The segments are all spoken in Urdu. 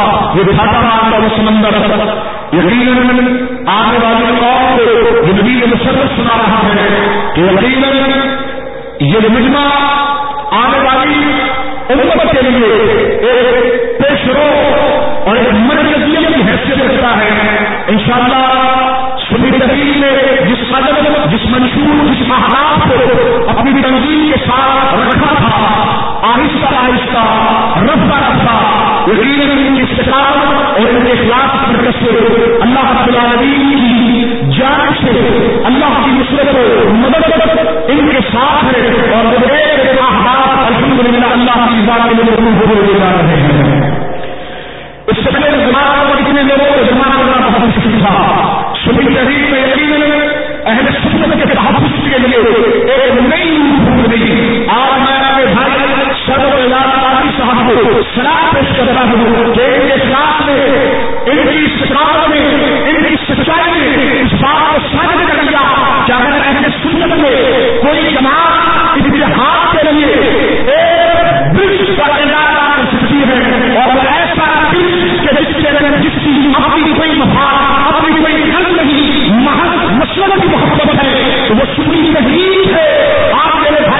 یہ ڈھاٹا مارتا وہ سمندر یقیناً آنے والی قوم کو یہ نبی مسرت سنا رہا ہے کہ یقیناً یہ مجمع آنے والی امت کے لیے ایک پیش رو اور ایک مرکزیت کی حیثیت رکھتا ہے۔ انشاءاللہ سنی تحریر نے جس قدر جس منشور، جس محراب کو اپنی تنظیم کے ساتھ رکھا تھا، آہستہ آہستہ، رفتہ رفتہ یقیناً ان کی استقامت اور ان کے خلاف برکت سے اللہ رب العالمین کی جان سے اللہ کی نصرت و مدد ان کے ساتھ ہے اور وہ احباب الحمد للہ اللہ کی بات کے لیے ہوئے جا رہے ہیں۔ اس سے پہلے زمانہ کو اتنے لوگوں کو جمع کرنا بہت مشکل تھا سنی تحریر میں یقیناً اہل سنت کے تحفظ کے لیے ایک نئی روح گئی آج میں اپنے بھائی سرو صاحب کو سلام پیش کر رہا ہوں کہ ان کے خلاف میں، ان کی سکھاؤ میں، ان کی سچائی میں اس بات کو ثابت کر دیا کہ اگر ایسے سنت میں کوئی جماعت ان کے ہاتھ کے لیے ایک برج کر سکتی ہے اور ایسا برج کے جس کے جس کی اپنی کوئی مفاد، اپنی کوئی حل نہیں، محض کی محبت ہے، تو وہ سنی نہیں ہے۔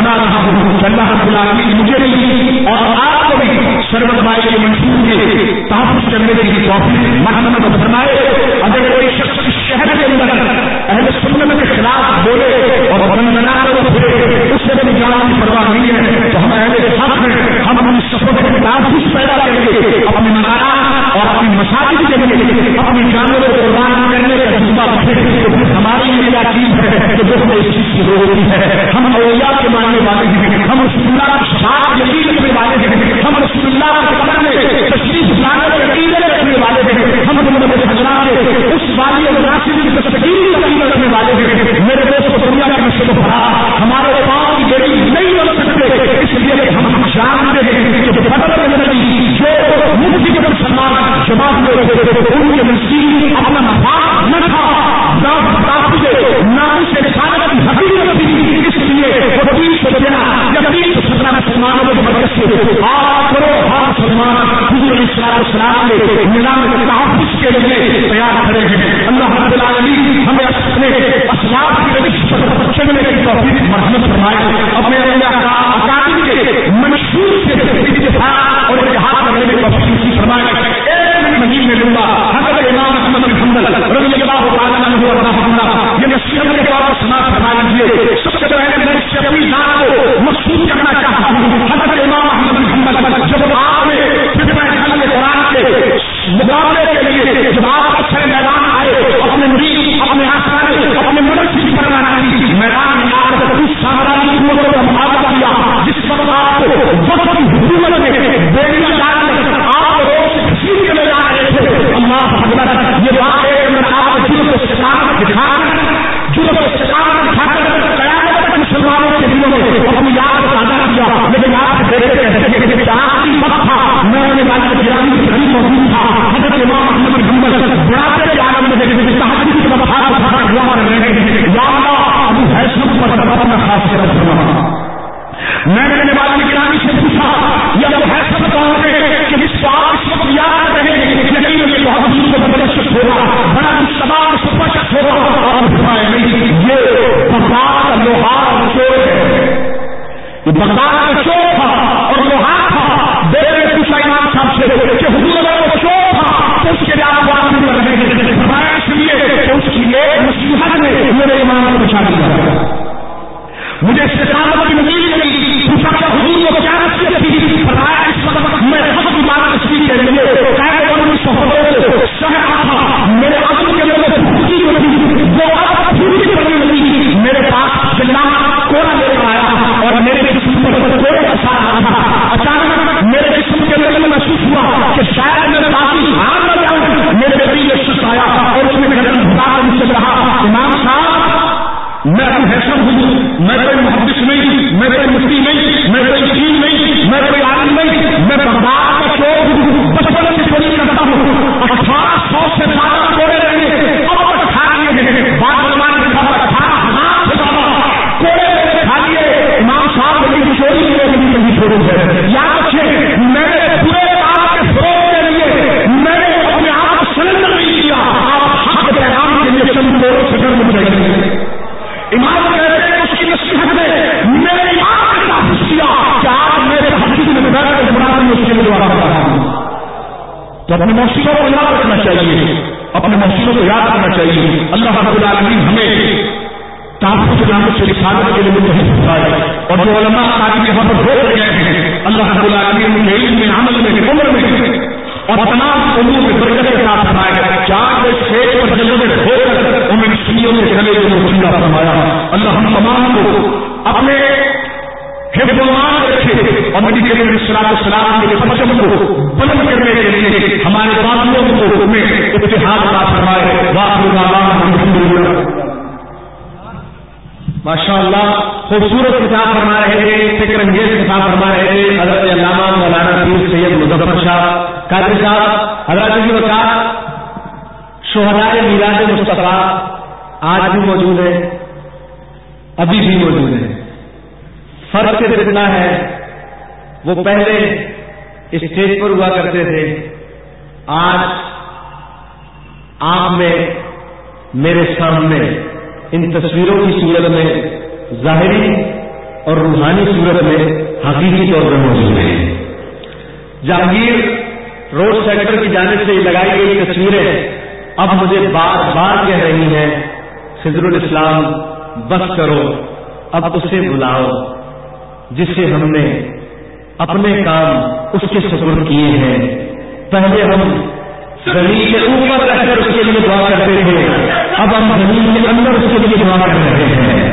نجات بنا رہا ہوں۔ اللہ رب العالمین مجھے بھی اور آپ کو بھی سرور بھائی کے منصور کے تحفظ کرنے کی توفیق مرحمت فرمائے۔ اگر کوئی شخص شہر کے اندر اہل سنت کے خلاف بولے اور بندنا پھرے، اس سے بھی جان کی پرواہ نہیں ہے۔ تو ہم اہل حق ہیں۔ ہم اپنی سفر کے تحفظ پیدا کریں گے۔ اپنے مکانات اور اپنی مساجد کے لیے اپنی جانوروں کو قربان کرنے کا جذبہ رکھے ہماری یہ کیا چیز ہے کہ جو ہمیں اس چیز کی ضرورت ہے۔ ہم اولیاء کے ماننے والے ہیں۔ ہم رسول اللہ کی شاد یقین رکھنے والے ہیں۔ ہم رسول اللہ کے قدر میں تشریف لانے کے یقین رکھنے والے ہیں۔ ہم محمد حضرات اس والی مناسب کی تشکیل یقین رکھنے والے ہیں۔ میرے دوست دنیا کے نشے کو بڑھا ہمارے پاؤں کی بیٹی نہیں بن سکتے اس لیے ہم جانتے ہیں کہ بدل جو مفتی کے مسلمان جماعت میں ان کے اپنا مفاد نہ تھا نام سے رسالت کی حقیقت تھی اس لیے وہ دینا سترہ مسلمانوں کو مدد سے آپ کرو ہر مسلمان حضور علیہ السلام السلام نے نظام تحفظ کے لیے تیار کھڑے ہیں اللہ رب العالمین ہمیں اپنے اسلام کی روش پر چلنے کی توفیق مرحمت فرمائے اپنے اکادمی کے مشہور سے اتفاق اور اتحاد کرنے میں کی توفیق فرمائے مہین میں لوں گا۔ حضرت امام احمد بن حنبل رضی اللہ تعالی عنہ اور رحمہ یہ نصیحت کے طور پر سنا فرما لیجیے سب سے پہلے میں اس اپنی ذات کو مخصوص کرنا چاہتا ہوں۔ حضرت امام احمد بن حنبل جب آپ نے فتنہ خلق قرآن کے مقابلے کے لیے جب آپ اچھے میدان اپنے مریض، اپنے آسان اپنے مدد کی فرمانا میدان میں اس سامراجی قوتوں کا مقابلہ کیا، جس پر آپ وقت کی حکومت میں بیڑیاں ڈال کر آپ روز کسی لے جا رہے تھے۔ اللہ حضرت یہ بات ہے میں آپ جرم و استقامت دکھا جرم و استقامت دکھا کر قیامت تک مسلمانوں کے دلوں میں اپنی یاد تازہ کیا، لیکن آپ دیکھتے ہیں کہ آخری وقت تھا میں غریب موجود تھا حضرت امام عالم میں دیکھتے تحقیق یا اللہ، ابو حیثم پر اپنا خاص کر میں نے سے پوچھا یہ ابو حیثم کہاں ہے کہ کو آپ اس وقت یاد رہے یہ کو ہوگا بڑا ہوگا اور فرمائے نہیں، یہ لوہار چور ہے۔ یہ میرے امام کو بچا دیا۔ کھیت پر ہوا کرتے تھے، آج آپ میں، میرے سامنے، ان تصویروں کی صورت میں، ظاہری اور روحانی صورت میں حقیقی طور پر موجود ہیں۔ جہانگیر روڈ سیکٹر کی جانب سے لگائی گئی تصویریں اب مجھے بار بار کہہ رہی ہیں، خضر الاسلام، بس کرو، اب اسے بلاؤ، جس سے ہم نے اپنے کام اس کے سپر کیے ہیں۔ پہلے ہم زمین کے اوپر رہ کر اس کے لیے دعا کرتے تھے، اب ہم زمین کے اندر اس کے لیے دعا کر رہے ہیں۔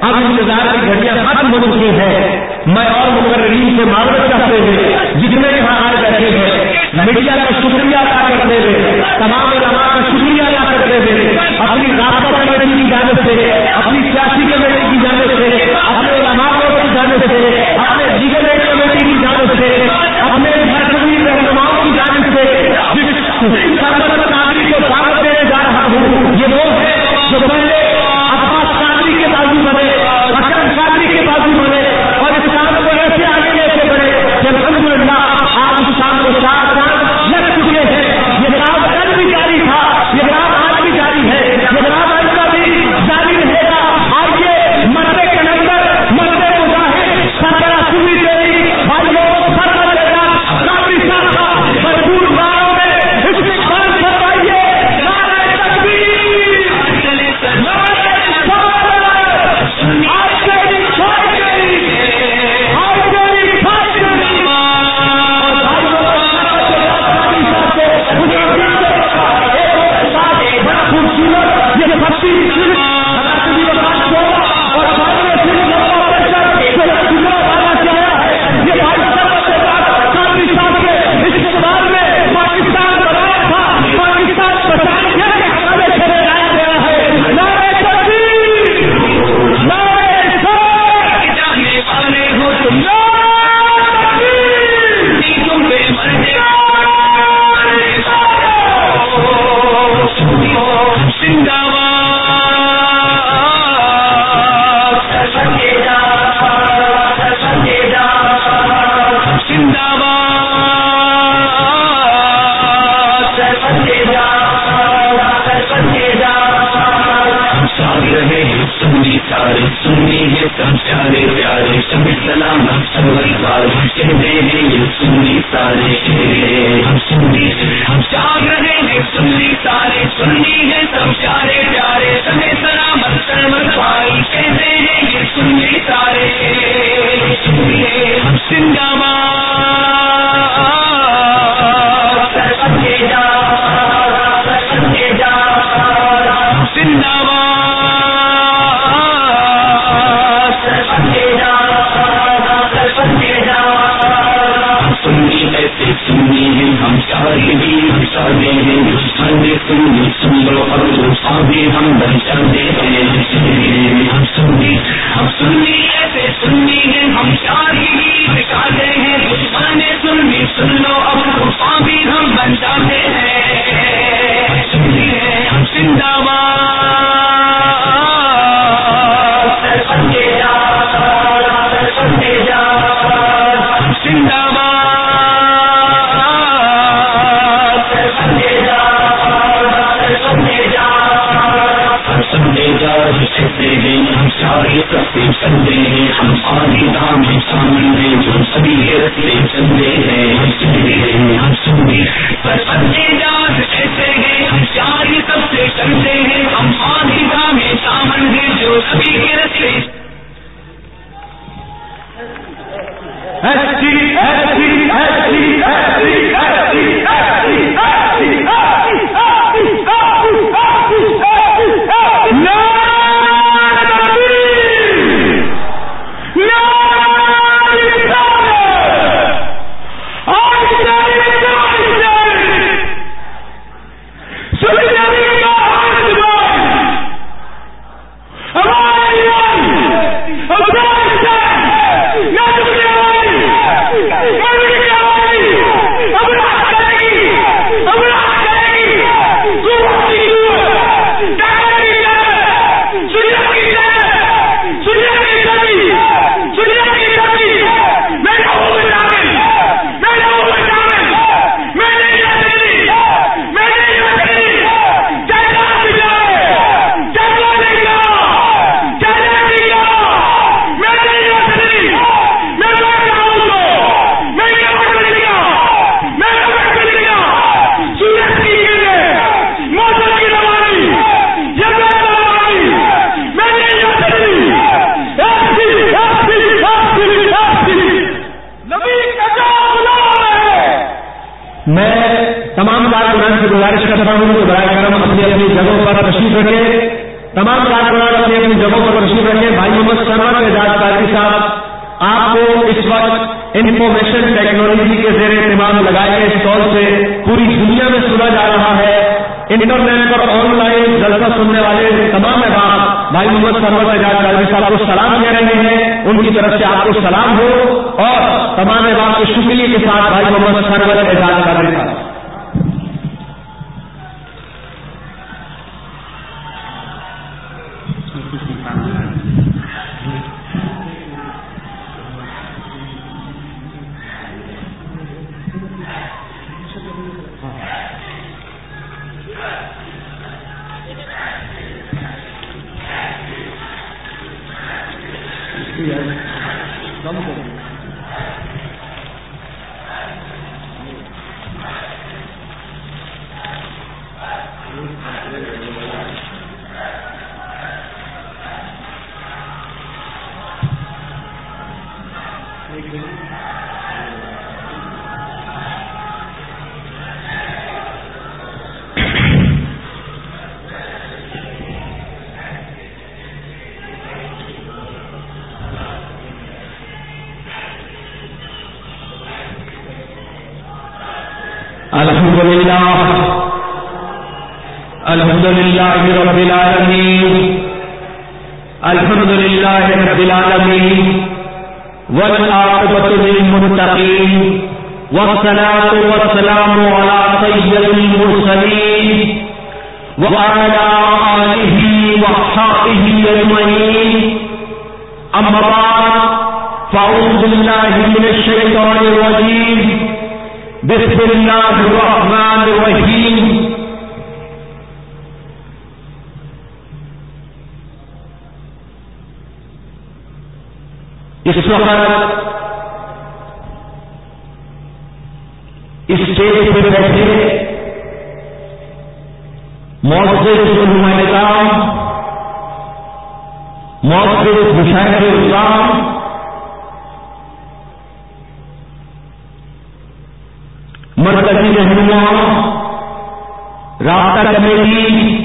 اب انتظار کی گھڑیاں ختم ہو چکی ہے میں اور مقررین سے معذرت کرتے ہوئے جتنے یہاں آئے بیٹھے ہیں، میڈیا کا شکریہ ادا کرتے ہوئے، تمام علماء کا شکریہ ادا کرتے ہوئے، اپنی راستہ کمیٹی کی جانب سے، اپنی سیاسی کمیٹی کی جانب سے، اپنے علماء کی جانب سے، اپنے دیگر کمیٹی کی جانب سے ہمیں مرکزی رہنماؤں کی جانب سے، جس کو دینے جا رہا ہوں، یہ لوگ ہیں جو پہلے الحمد الحمد لله رب العالمين والعاقبة للمتقين والصلاة والسلام على سيد المرسلين وعلى آله وصحبه أجمعين أما بعد فأعوذ بالله من الشيطان الرجيم بسم الله الرحمن الرحيم اس وقت اسٹیج پہ بیٹھے موسر نمائندہ کام موسر مشاہدے کام مرکزی رہنما، رابطہ کمیٹی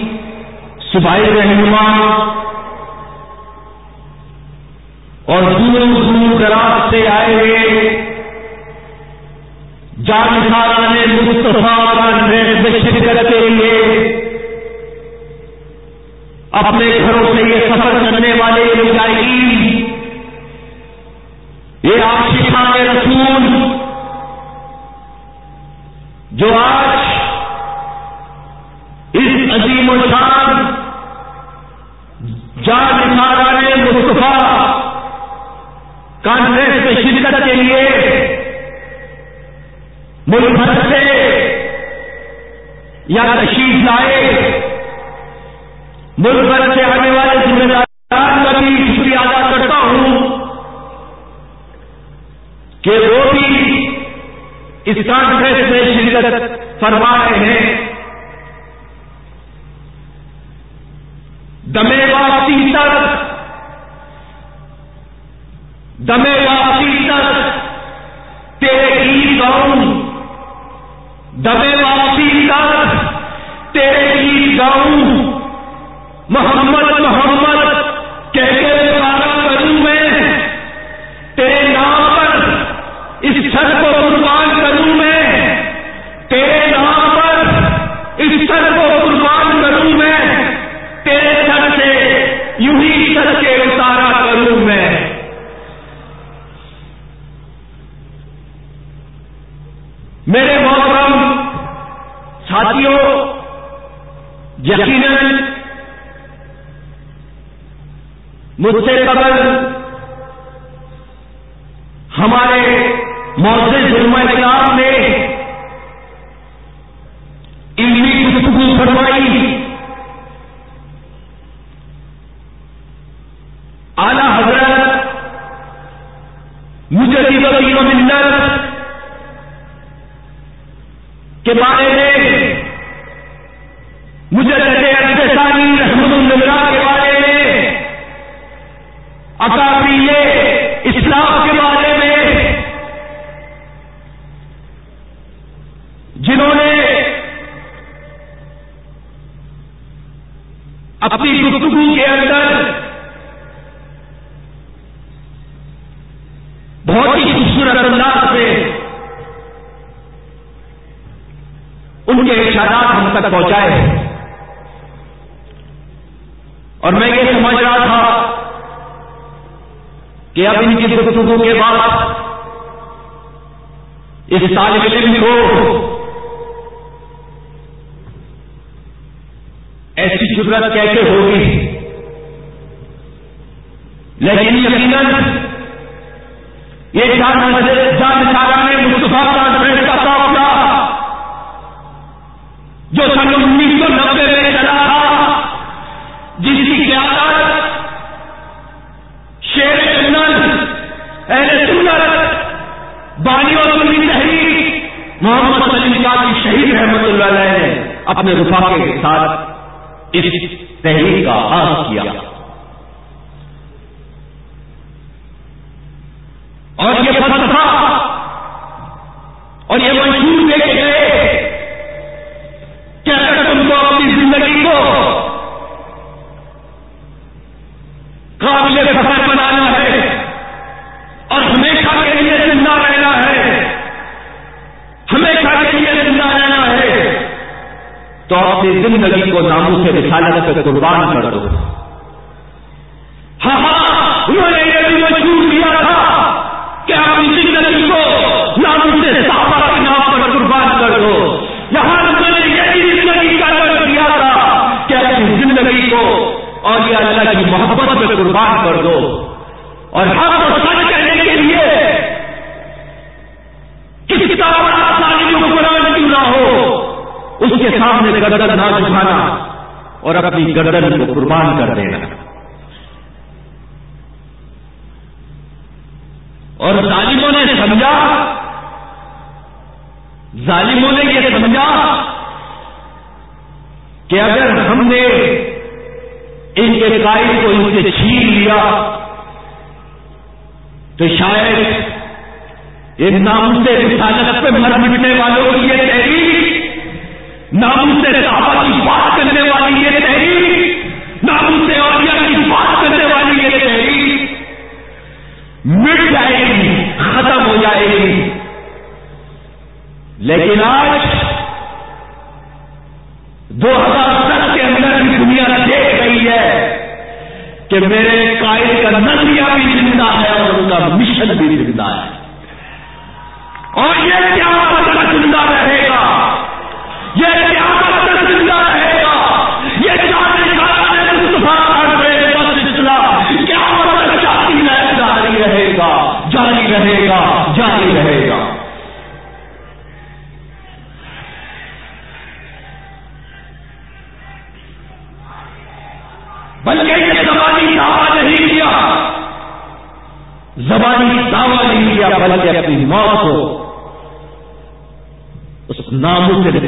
سپاہی رہنما اور دور دور دراز سے آئے ہوئے جانکار نے مستفا شرکت کے لیے اپنے گھروں سے یہ سفر کرنے والے مجاہدین یہ آپ رسول جو آج اس عظیم و شان جان نے مصطفیٰ کانفرنس میں شرکت کے لیے ملک بھر سے یا تشریف لائے۔ ملک بھر سے آنے والے ذمہ دار کا بھی شکریہ ادا کرتا ہوں کہ وہ بھی اس کانفرنس میں شرکت فرما رہے ہیں۔ دمے والا تیسر دم مجھ سے قبل ہمارے معذر جرم کلام نے علمی گفتگو فرمائی۔ اعلی حضرت مجھے ملت کے بارے میں کی گفتگو کے بعد اس طالب علم کو ایسی شکرت کیسے ہوگی۔ لیکن یقیناً یہ چار مسئلے قربان گردن کو قربان کر دینا۔ اور ظالموں نے سمجھا۔ ظالموں نے یہ سمجھا کہ اگر ہم نے ان کے قائد کو ان سے چھین لیا، تو شاید یہ نام سے سالت پہ مر مٹنے والوں کی یہ لیکن آج دو ہزار سات کے اندر بھی دنیا دیکھ رہی ہے کہ میرے قائد کا نظریہ بھی زندہ ہے اور ان کا مشن بھی زندہ ہے۔ اور یہ کیا زندہ رہے گا۔ یہ کیا زندہ رہے گا۔ یہ جاری رہے گا۔ جاری رہے گا۔ جاری رہے گا۔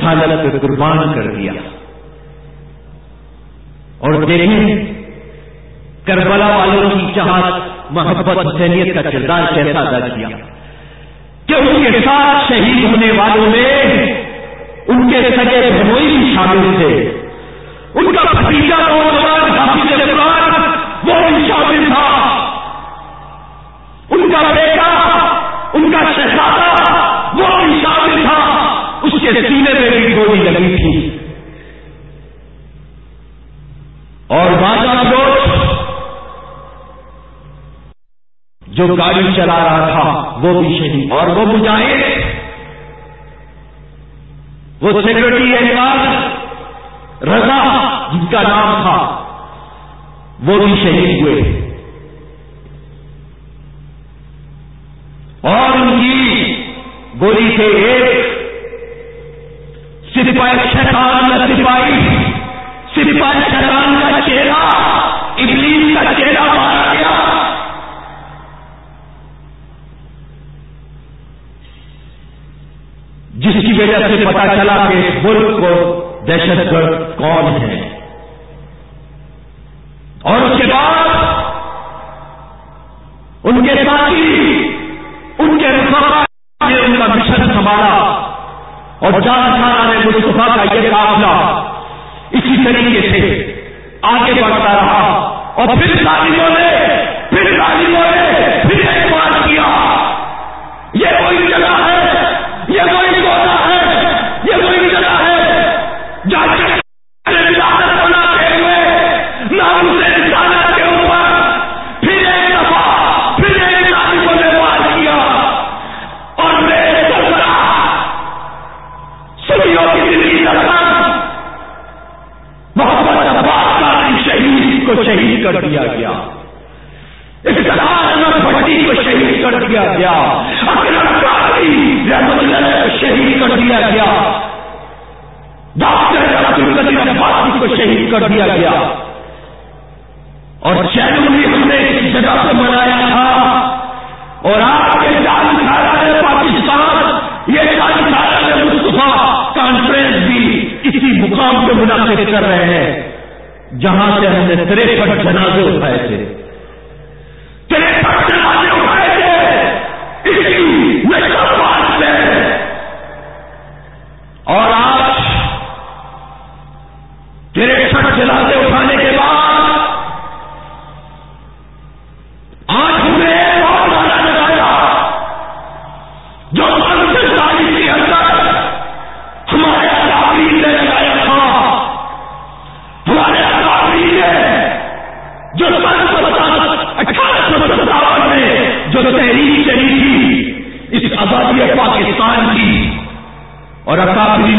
رسالت پہ قربان کر دیا۔ اور دیکھیں، کربلا والوں کی چاہت محبت حسینیت کا کردار کیسا ادا کیا۔ کہ ان کے ساتھ شہید ہونے والوں میں ان کے سگے بھنوئی بھی شامل تھے۔ ان کا بھتیجا کون کے سینے گولی لگی تھی۔ اور بادشاہ دوست جو گاڑی چلا رہا تھا، وہ بھی شہید۔ اور وہ مجاہد، وہ سیکورٹی احتیاط رضا جن کا نام تھا، وہ بھی شہید ہوئے۔ اور ان کی گولی سے ایک سپاہی شیطان کا سپاہی سپاہی شیطان کا چہرہ، ابلیس کا چہرہ مارا گیا جس کی وجہ سے پتا چلا کہ ملک کو دہشت گرد کون ہے۔ اور اس کے بعد، ان کے ساتھی اور جہاں سارا نے مصطفیٰ کا یہ قافلہ اسی طریقے سے آگے بڑھتا رہا اور پھر تعلیموں نے پھر تعلیموں نے پھر اعتماد کیا۔ یہ کوئی جگہ شہید کر دیا گیا۔ بھٹی کو شہید کر دیا گیا۔ شہید کر دیا گیا۔ ڈاکٹر کو شہید کر دیا گیا۔ اور چین بھی ہم نے اس جگہ سے منایا تھا۔ اور آج کے جان پاکستان۔ یہ جان مصطفیٰ۔ کانفرنس بھی اسی مقام پہ منعقد کر رہے ہیں۔ جہاں سے ہم نے تریسٹھ جنازے اٹھائے تھے۔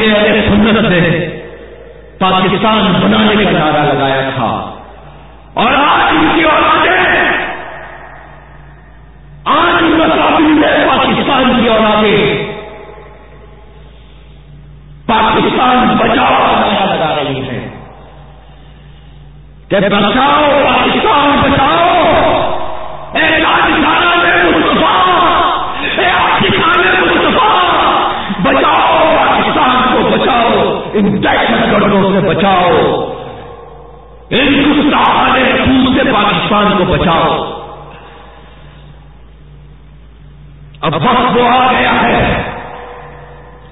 اکابری نے سنت سے پاکستان بنانے کا نعرہ لگایا تھا۔ اور آج ان کی اولادیں آج ان اکابری نے پاکستان کی اولادیں۔ پاکستان بچاؤ کا نعرہ لگا رہی ہیں۔ کہ بچاؤ پاکستان بچاؤ اے راجستھان میں مصطفیٰ اے پاکستان میں مصطفیٰ بچاؤ پاکستان کو بچاؤ ان دہشت گردوں سے بچاؤ ان گستاخان رسول سے پاکستان کو بچاؤ اب وقت وہ آ گیا ہے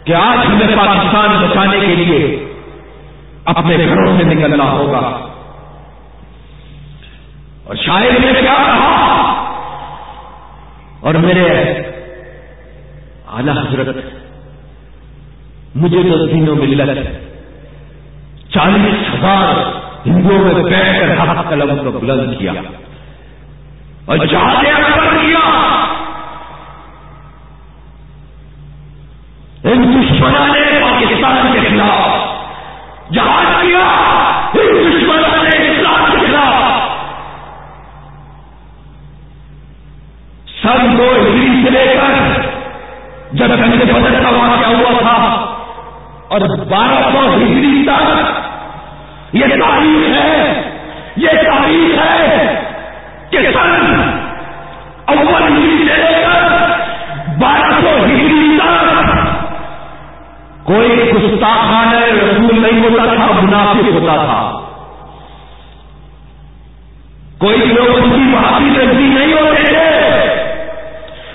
کہ آج ہمیں پاکستان بچانے کے لیے اپنے گھروں سے نکلنا ہوگا۔ اور شاید نے کیا کہا، اور میرے اعلی حضرت، مجھے تو دینوں میں لگ چالیس ہزار ہندوؤں میں بیٹھ کر حق قلم کو بلند کیا۔ اور جہاں کیا ان دشمنوں نے پاکستان کے خلاف جہاز کیا ان دشمنوں نے اسلام کے خلاف سن دو ہجری سے لے کر جب جنگ بدل کا واقعہ ہوا تھا اور بارہ سو ہجری تک یہ تاریخ ہے یہ تاریخ ہے کہ سن اول ہجری سے لے کر بارہ سو ہجری تک کوئی گستاخان رسول نہیں ہوتا تھا منافق ہوتا تھا کوئی لوگ ان کی بہادی نزدی نہیں ہوتے تھے،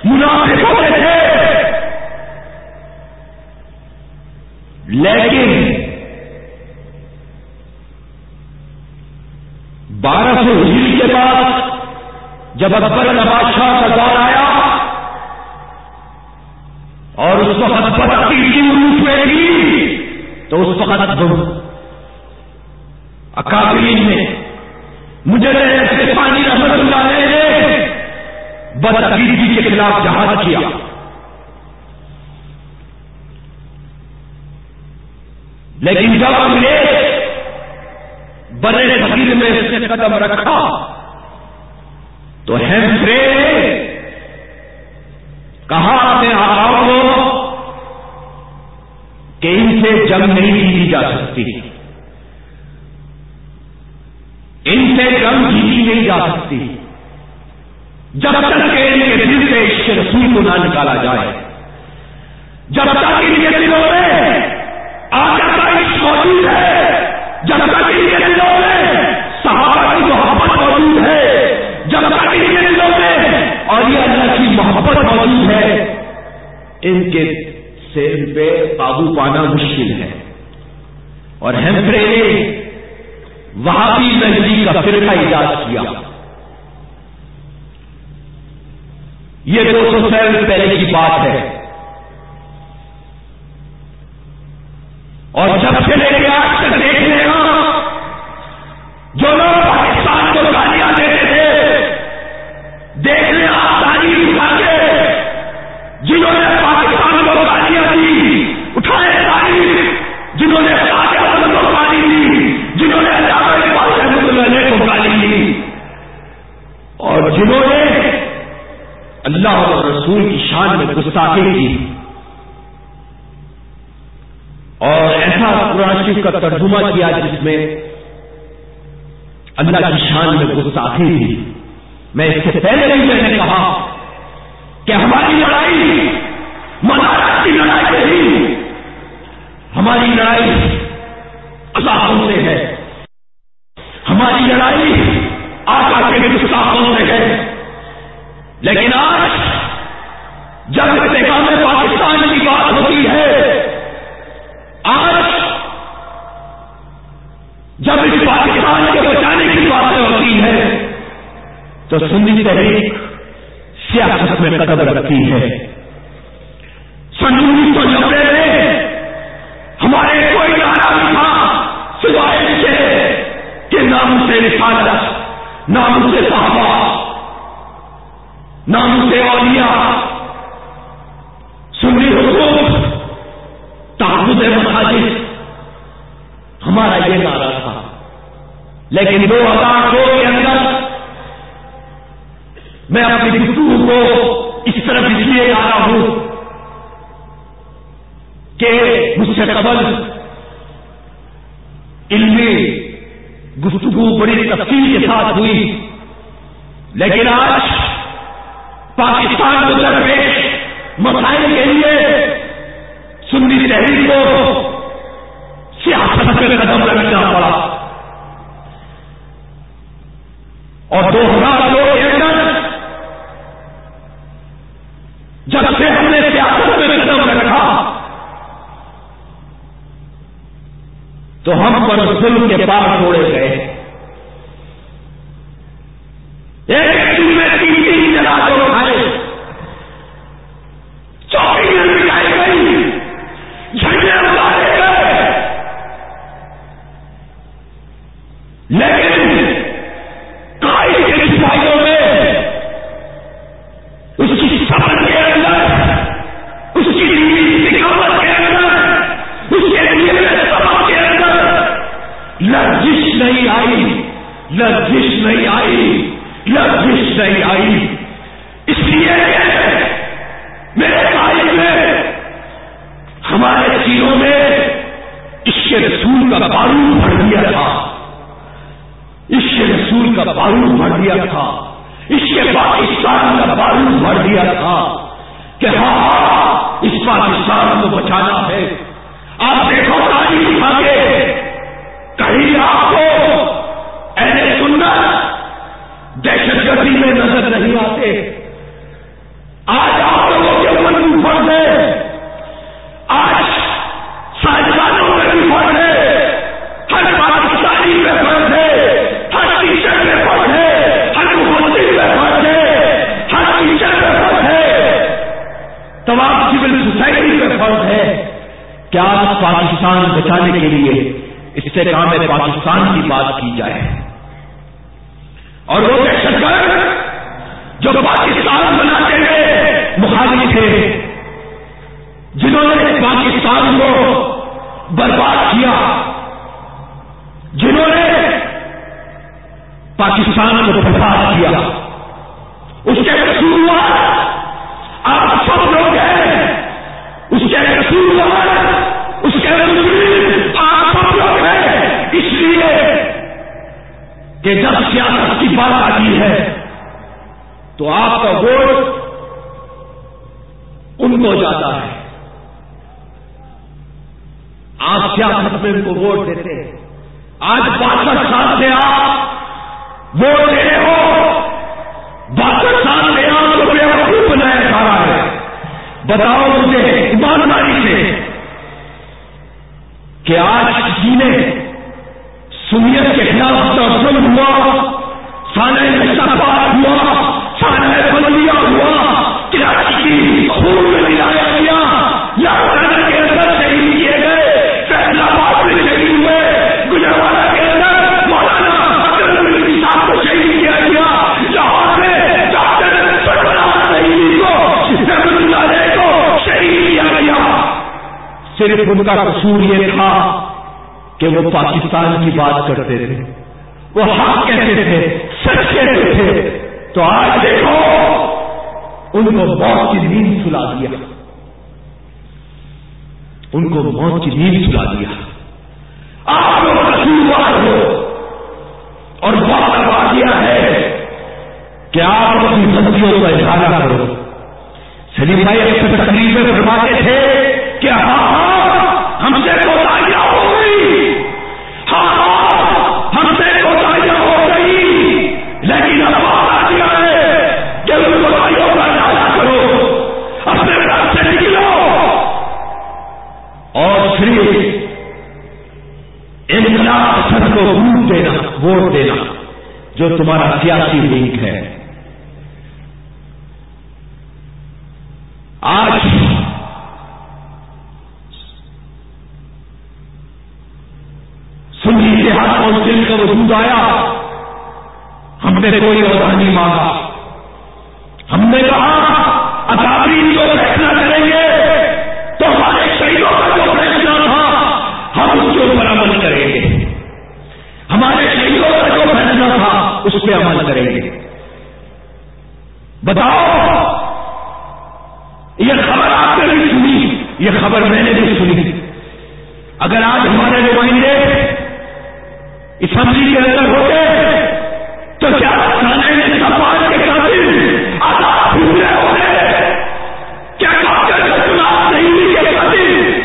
منافق ہوتے تھے۔ لیکن بارہ سو ہجری کے بعد جب اکبر بادشاہ کا دور آیا اور اس وقت بدتی کی روپ میں گی، تو اس وقت اکابرین نے مجھے پانی رحمت اللہ نے بدعقیدگی کے خلاف جہاز کیا۔ لیکن جب ہم نے بڑے فقیر میں اس نے قدم رکھا، تو ہیمفرے کہا اپنے آرام کو کہ ان سے جنگ نہیں جیتی جا سکتی۔ ان سے جنگ جیتی نہیں جا سکتی۔ جب تک کہ ان کے دل سے اس رسول کو نہ نکالا جائے۔ جب تک ان کے دلوں میں آگے کا عشق موجود ہے، جب تک ان کے دلوں میں صحابہ کی محبت موجود ہے، جب تک ان کے دلوں میں اور یہ اللہ کی محبت موجود ہے۔ ان کے سیر پہ قابو پانا مشکل ہے۔ اور ہیمفرے نے وہاں بھی نزدیک کا فرقہ ایجاد کیا۔ یہ دو سو سال پہلے کی بات ہے۔ اور جب سے لے کے آج میں گستاخی کی۔ اور ایسا قرآن شریف کا ترجمہ کیا جس میں اللہ کی شان میں گستاخی تھی۔ میں اس سے پہلے ہی میں نے کہا کہ ہماری لڑائی مدارت کی لڑائی نہیں، ہماری لڑائی اللہ سے ہے۔ ہماری لڑائی آقا کے گستاخوں سے ہے۔ لیکن آج جب استحکام پاکستان کی بات ہوتی ہے۔ آج جب اس پاکستان کے بچانے کی باتیں ہوتی ہے تو سنی تحریک سیاست میں قدم رکھتی ہے۔ سن انیس سو نبے میں ہمارے کوئی نارا نہیں تھا، سوائے سے کہ نام سے رسالت، نام سے صحابہ، نام سے اولیاء سنی حقوق تحفظ مساجد ہمارا یہ نعرہ تھا لیکن دو ہزار دو کے اندر میں اپنی گفتگو کو اس طرف اس لیے آ رہا ہوں کہ مجھ سے قبل علمی گفتگو بڑی تفصیل کے ساتھ ہوئی، لیکن آج پاکستان کو درپیش مسائل کے لیے سنی تحریر کو سیاست میں قدم رکھنا پڑا۔ اور دو ہزار دو کے اندر جب سے ہم نے سیاست میں قدم رکھا تو ہم پر ظلم کے پار چھوڑے گئے۔ کہ جب سیاست کی بات آتی ہے تو آپ کا ووٹ ان کو جاتا ہے۔ آپ سیاست میں ان کو ووٹ دیتے ہیں۔ آج باسٹھ سال سے آپ ووٹ دے رہے ہو۔ باسٹھ سال سے آپ کو خوب بنایا جا رہا ہے۔ بتاؤ مجھے ایمانداری سے کہ آج کسی نے کے خلاف ظلم ہوا سانے نشہ پار ہوا بندیا ہوا، کراچی کی خون میں ملایا گیا۔ یا کے اندر شہید کیے گئے، فیصلہ آباد میں شہید ہوئے۔ گجروالا کے اندر مولانا صاحب کو شہید کیا گیا۔ لاہور میں ڈاکٹر کو شہید کیا گیا۔ صرف ان کا قصور یہ تھا کہ وہ پاکستان کی بات کرتے تھے۔ وہ حق کہتے تھے، سچ کہتے تھے۔ تو آج دیکھو، ان کو موت کی نیند سلا دیا۔ ان کو موت کی نیند سلا دیا۔ آپ لوگ کسوروار ہو، اور بہت کروا دیا ہے کہ آپ اپنی غلطیوں کو اظہار کرو۔ سلیم بھائی اپنے تقریب میں فرماتے تھے کہ ہاں ہاں ہم سے کوتاہیاں ہو گئی ہاں ہاں ہم سے کوتاہیاں ہو گئی لیکن اب اور صرف انقلاب سب کو ووٹ دینا ووٹ دینا، جو تمہارا سیاسی لنک ہے۔ آج سنی اتحاد کونسل کا وجود آیا۔ ہم نے کوئی عہدہ نہیں مانگا۔ ہم نے کہا اکابری جو اس پہ عمل کریں گے۔ بتاؤ، یہ خبر آپ نے بھی سنی۔ یہ خبر میں نے بھی سنی۔ اگر آج ہمارے نمائندے اسمبلی کے اندر ہوتے، تو کیا کے قابل آزاد رہے ہوتے؟ کیا چناؤ نہیں کے قابل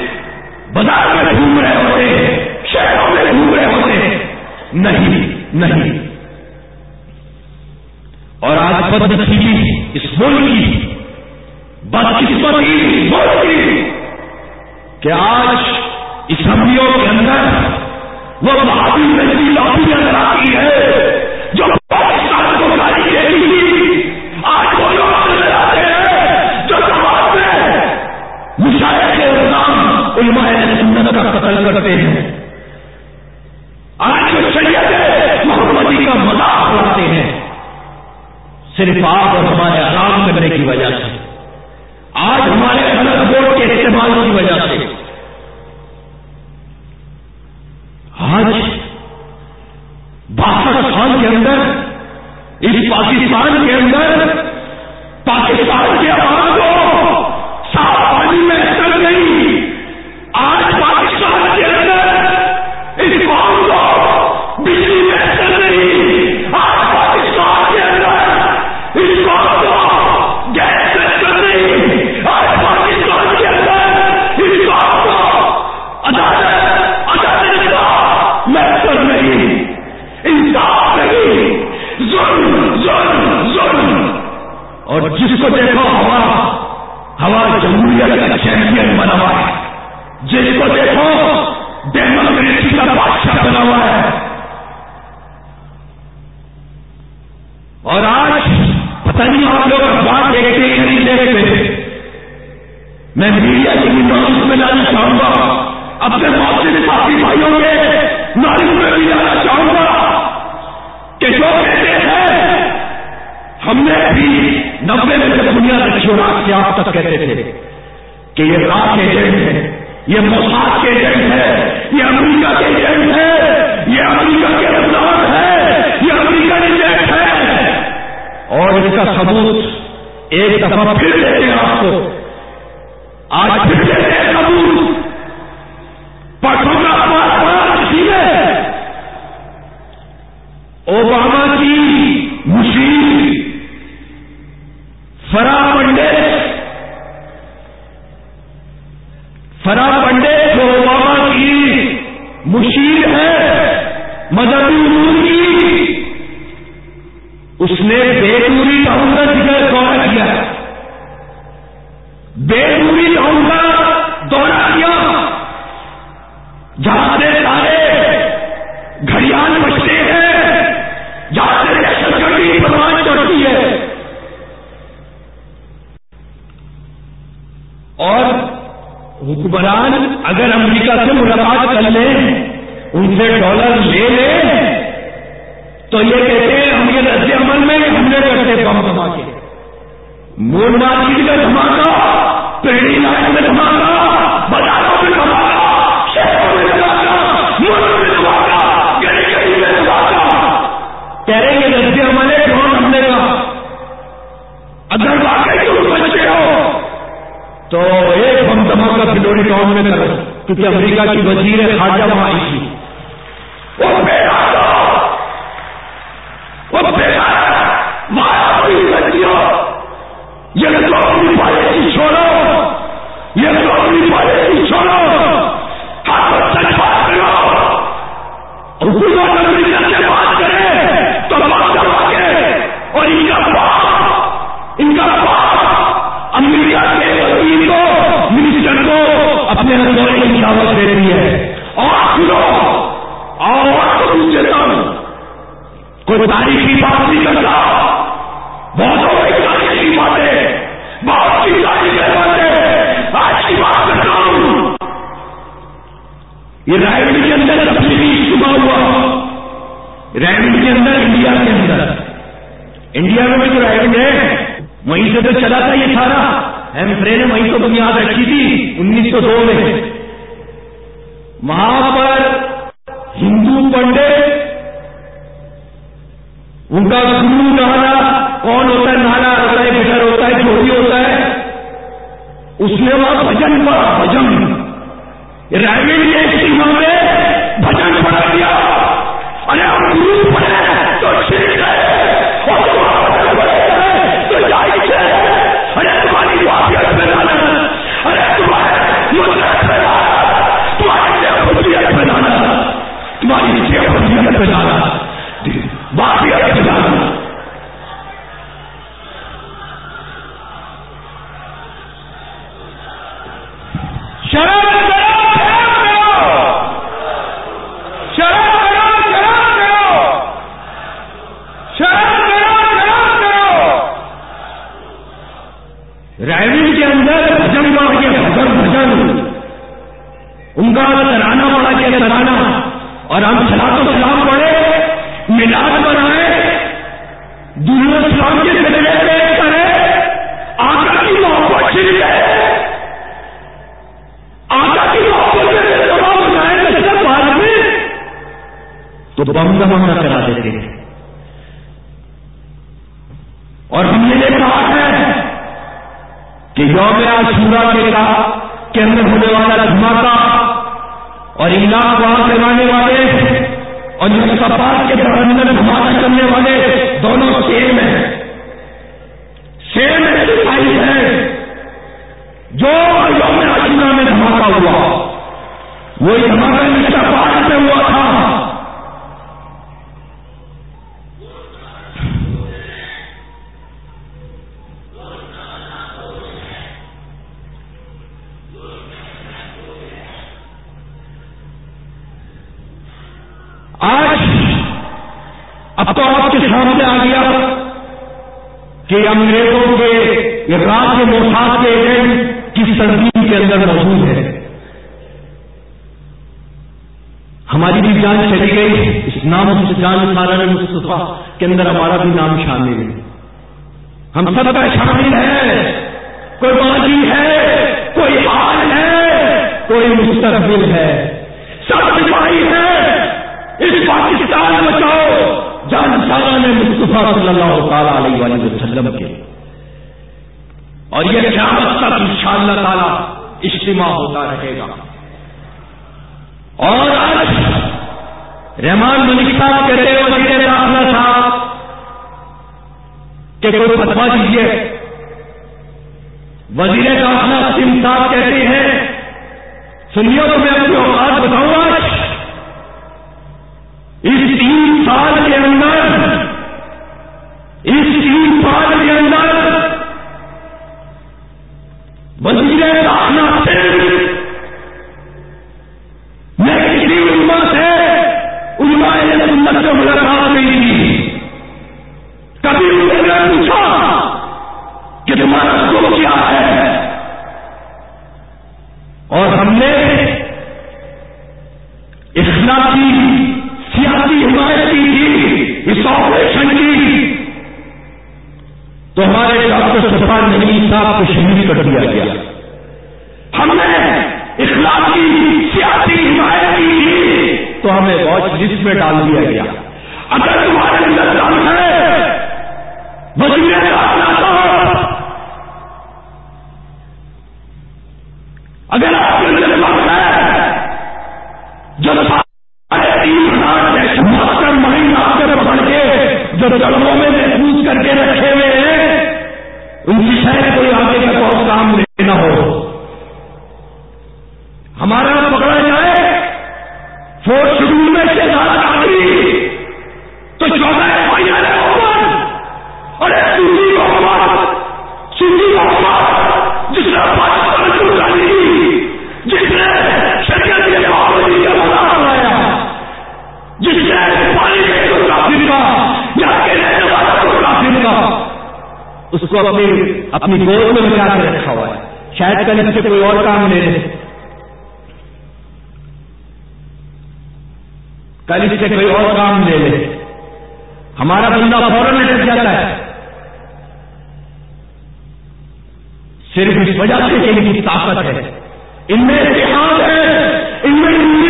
بازار میں گھوم رہے ہوتے، شہروں میں گھوم رہے ہوتے؟ نہیں نہیں۔ اور آج بد نصیبی اس ملک کی بدقسمتی ملک کی کہ آج اسمبلیوں کے اندر وہ بہادی نئی لابی نظر آتی ہے، جو پاکستان کو گاڑی دے گی آج وہ لوگ نظر آتے ہیں، جو جواب میں مشاعر کے نظام علماء سنت کا قتل کرتے ہیں آج جو شریعت محمدی کا مذاق اڑاتے ہیں صرف آپ اور ہمارے آرام کرنے کی وجہ سے۔ آج ہمارے غلط ووٹ کے استعمال کی وجہ سے۔ سامنے کر رہا ہوں کیونکہ امریکہ کی وزیر خارجہ وہاں آئی تھی۔ کہ انگریزوں کے راج کے موساد کے ایجنٹ کس تنظیم کے اندر موجود ہے۔ ہماری بھی جان چلی گئی، اس نام سے جان سارا مصطفیٰ کے اندر ہمارا بھی نام شامل ہے۔ ہم سب کا شامل ہے۔ کوئی بازی ہے، کوئی حال ہے، کوئی مستقبل ہے۔ سب سپاہی ہے۔ اس پاکستان بچاؤ۔ جان سارا نے مصطفیٰ صلی اللہ تعالیٰ علیہ وآلہ وسلم کے۔ اور یہ قیامت تک ان شاء اللہ تعالی اجتماع ہوتا رہے گا۔ اور آج رحمان ملک صاحب کہتے ہیں وزیر داخلہ صاحب کہ کوئی فتوا دیجیے وزیر داخلہ سم صاحب کہتے ہیں سنیے تو میں اپنی اوقات بتاؤں اپنی گود میں بچا کے رکھا ہوا ہے۔ شاید کل اس سے کوئی اور کام لے لے۔ کل اس سے کوئی اور کام لے لے۔ ہمارا بندہ فوراً لٹک جاتا ہے۔ صرف اس وجہ سے ان کی طاقت ہے۔ ان میں اتحاد ہے۔ ان میں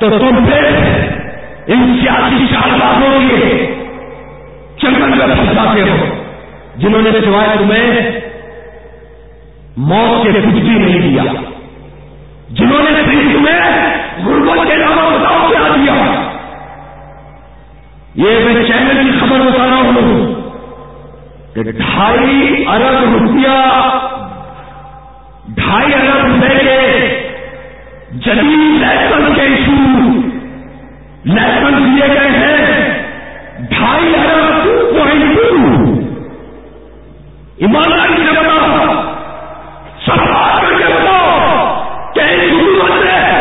تو تم پھر ان سیاسی شاہبازوں کے چنگل میں پھنساتے ہو، جنہوں نے سوائے تمہیں موت کے کچھ بھی نہیں دیا، جنہوں نے تمہیں غربت کے نام بتاؤ کیا دیا۔ یہ میں چینل کی خبر بتا رہا ہوں کہ ڈھائی ارب روپیہ، ڈھائی ارب روپے کے جدید لائسنس کے ایشو لائسنس دیے گئے ہیں۔ ڈھائی ارب ٹو پوائنٹ ٹو ایمانداری سے بتاؤ سب کر کے بتاؤ کہ حکومت نے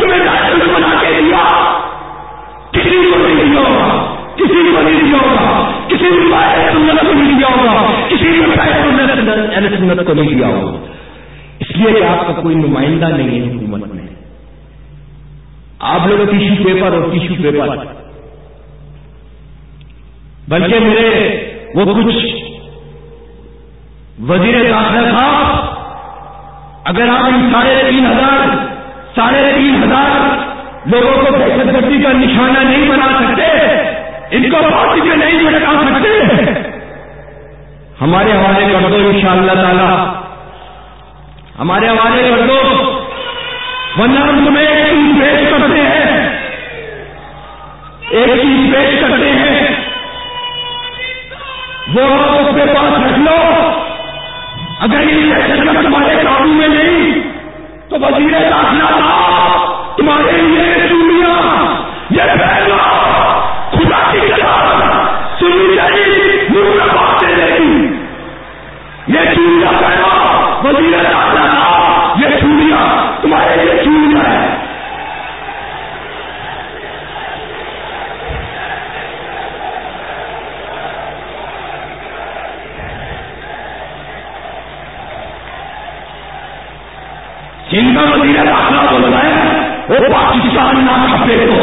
تمہیں بنا کے دیا۔ کسی کو نہیں دیا ہوگا۔ کسی کو نہیں دیا ہوگا۔ کسی بھی سنت کو نہیں دیا ہوگا۔ کسی بھی سنت کو نہیں دیا ہوگا۔ اس لیے کہ آپ کا کوئی نمائندہ نہیں ہے حکومت میں۔ آپ لوگ ٹیشو پیپر اور ٹیشو پیپر بلکہ میرے وہ کچھ وزیر داخلہ تھا، اگر آپ ان ساڑھے تین ہزار، ساڑھے تین ہزار لوگوں کو دہشت گردی کا نشانہ نہیں بنا سکتے، ان کو پارٹی میں نہیں بٹکا سکتے۔ ہمارے حوالے کر دو ان شاء اللہ تعالی۔ ہمارے حوالے کر دو۔ ورنہ ہم تمہیں ایک چیز پیش کرتے ہیں۔ ایک چیز پیش کرتے ہیں۔ وہ اپنے پاس رکھ لو۔ اگر یہ تمہارے قابو میں نہیں، تو وزیر داخلہ تھا تمہارے لیے چوڑیاں یہ پہلا۔ خدا کی کتاب سنی جائے باتیں نہیں یہ چوڑیاں پہلا۔ وزیر داخلہ کا وزیر داخلہ بول رہا وہ پاکستان نہ کھپے تو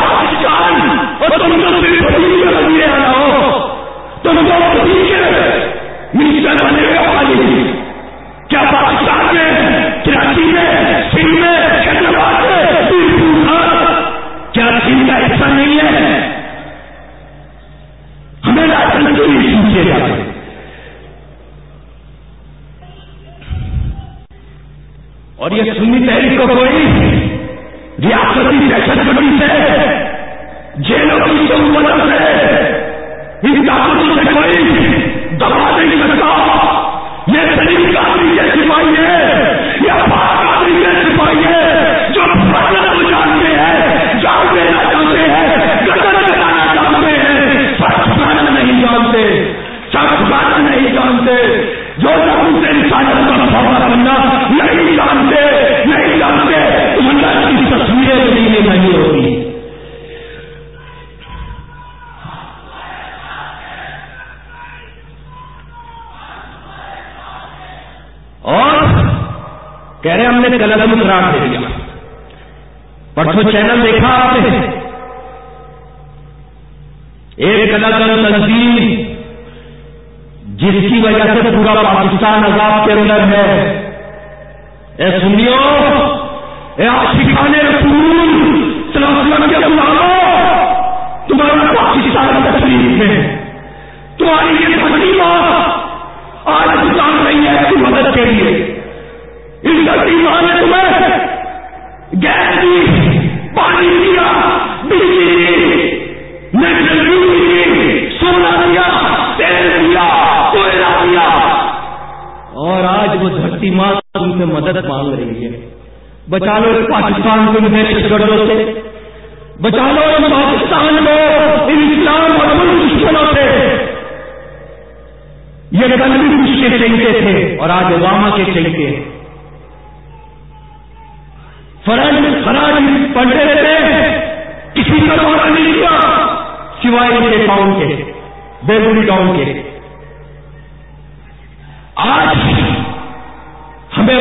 پاکستان اور تم تو صرف وزیر آنا ہو تم تو منسٹر بنے ہوئے خالی کیا پاکستان میں، کراچی میں، سندھ میں، حیدرآباد میں کیا سندھ کا حصہ نہیں ہے؟ ہمیں لائسنس پوچھے جاتے یہ سنی تحریک کو کوئی ریاستی دہشت گردی سے جیلوں کی ضرورت اللہ کی تصویریں لینے نہیں ہوتی اور کہہ رہے ہم نے قلم قرار دے دیا۔ پرسوں چینل دیکھا آپ نے؟ ایک الگ الگ تنظیم جس کی وجہ سے پورا پاکستان عذاب کے اندر ہے۔ اے سنیو اے آشقان رسول، صلی کے غلاموں تمہارا پاکستان تکلیف ہے۔ تمہاری یہ تکلیف آج جان رہی ہے کی مدد کے لیے۔ اس دھرتی ماں نے تمہیں۔ گیس دی پانی دیا بجلی دی نیشنل دی سونا دیا، تیل دیا۔ اور آج وہ دھرتی ماں تم سے مدد مانگ رہی ہے۔ بچا لو پاکستان کو دہشت گردوں سے۔ بچا لو پاکستان کو ان اسلام اور امن دشمنوں سے۔ یہ گندی اس کے چہتے تھے اور آج اوباما کے چہتے فرنٹ فراج پڑھتے رہتے کسی کا دورہ نہیں کیا سوائے ان کے ٹاؤن کے بیلوری ٹاؤن کے۔ آج ہمیں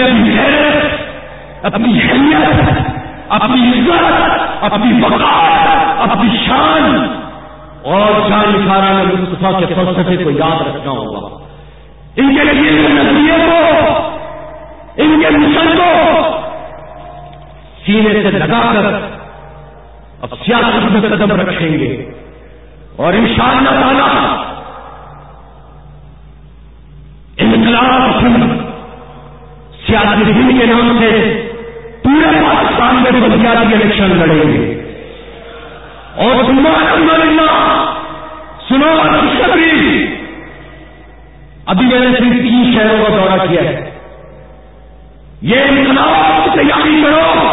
اپنی حیرت اپنی اپنی عزت، اپنی وقار، اپنی شان۔ اور جان نکھارا میں مصطفیٰ کے فلسفے کو یاد رکھنا ہوگا۔ ان کے لیے نظریے کو ان کے مشن کو سینے سے لگا کر اب سیاست میں قدم رکھیں گے۔ اور ان شاء اللہ تعالیٰ انقلاب سیاسی دن کے نام سے پورے پاکستان میں بنیادی الیکشن لڑیں گے۔ اور سنو سنو خوشخبری ابھی میں نے صرف تین شہروں کا دورہ کیا ہے۔ یہ انقلاب کی تیاری کرو۔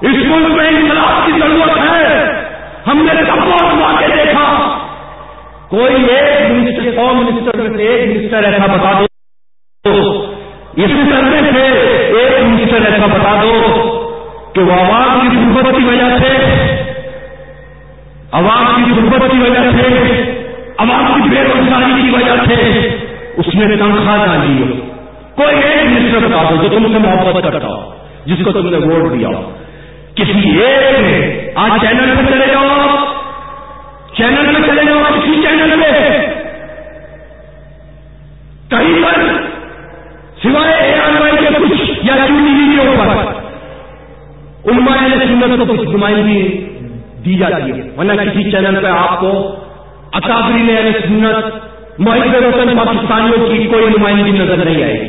اس ملک میں انقلاب کی ضرورت ہے۔ ہم نے سب بہت واقع دیکھا۔ کوئی ایک منسٹر، سو منسٹر میں سے ایک منسٹر ایسا بتا دو۔ اس کرنے سے ایک منسٹر ایسا بتا دو کہ وہ عوام کی غربت کی وجہ سے، عوام کی غربت کی وجہ سے، عوام کی بے روزگاری کی وجہ سے اس نے تنخواہ نہ لی ہو کوئی ایک منسٹر بتا دو جو تم سے محبت کرتا ہو، جس کو تم نے ووٹ دیا ہو۔ کسی ایک نے آج چینل پہ چلے جاؤ، چینل میں چلے جاؤ کسی چینل میں کہیں پر، سوائے علماء نے سنت کو کچھ نمائندگی دی جاتی ہے۔ ورنہ کسی چینل پہ آپ کو اکابری نے یعنی سنت محب وطن پاکستانیوں کی کوئی نمائندگی نظر نہیں آئے گی۔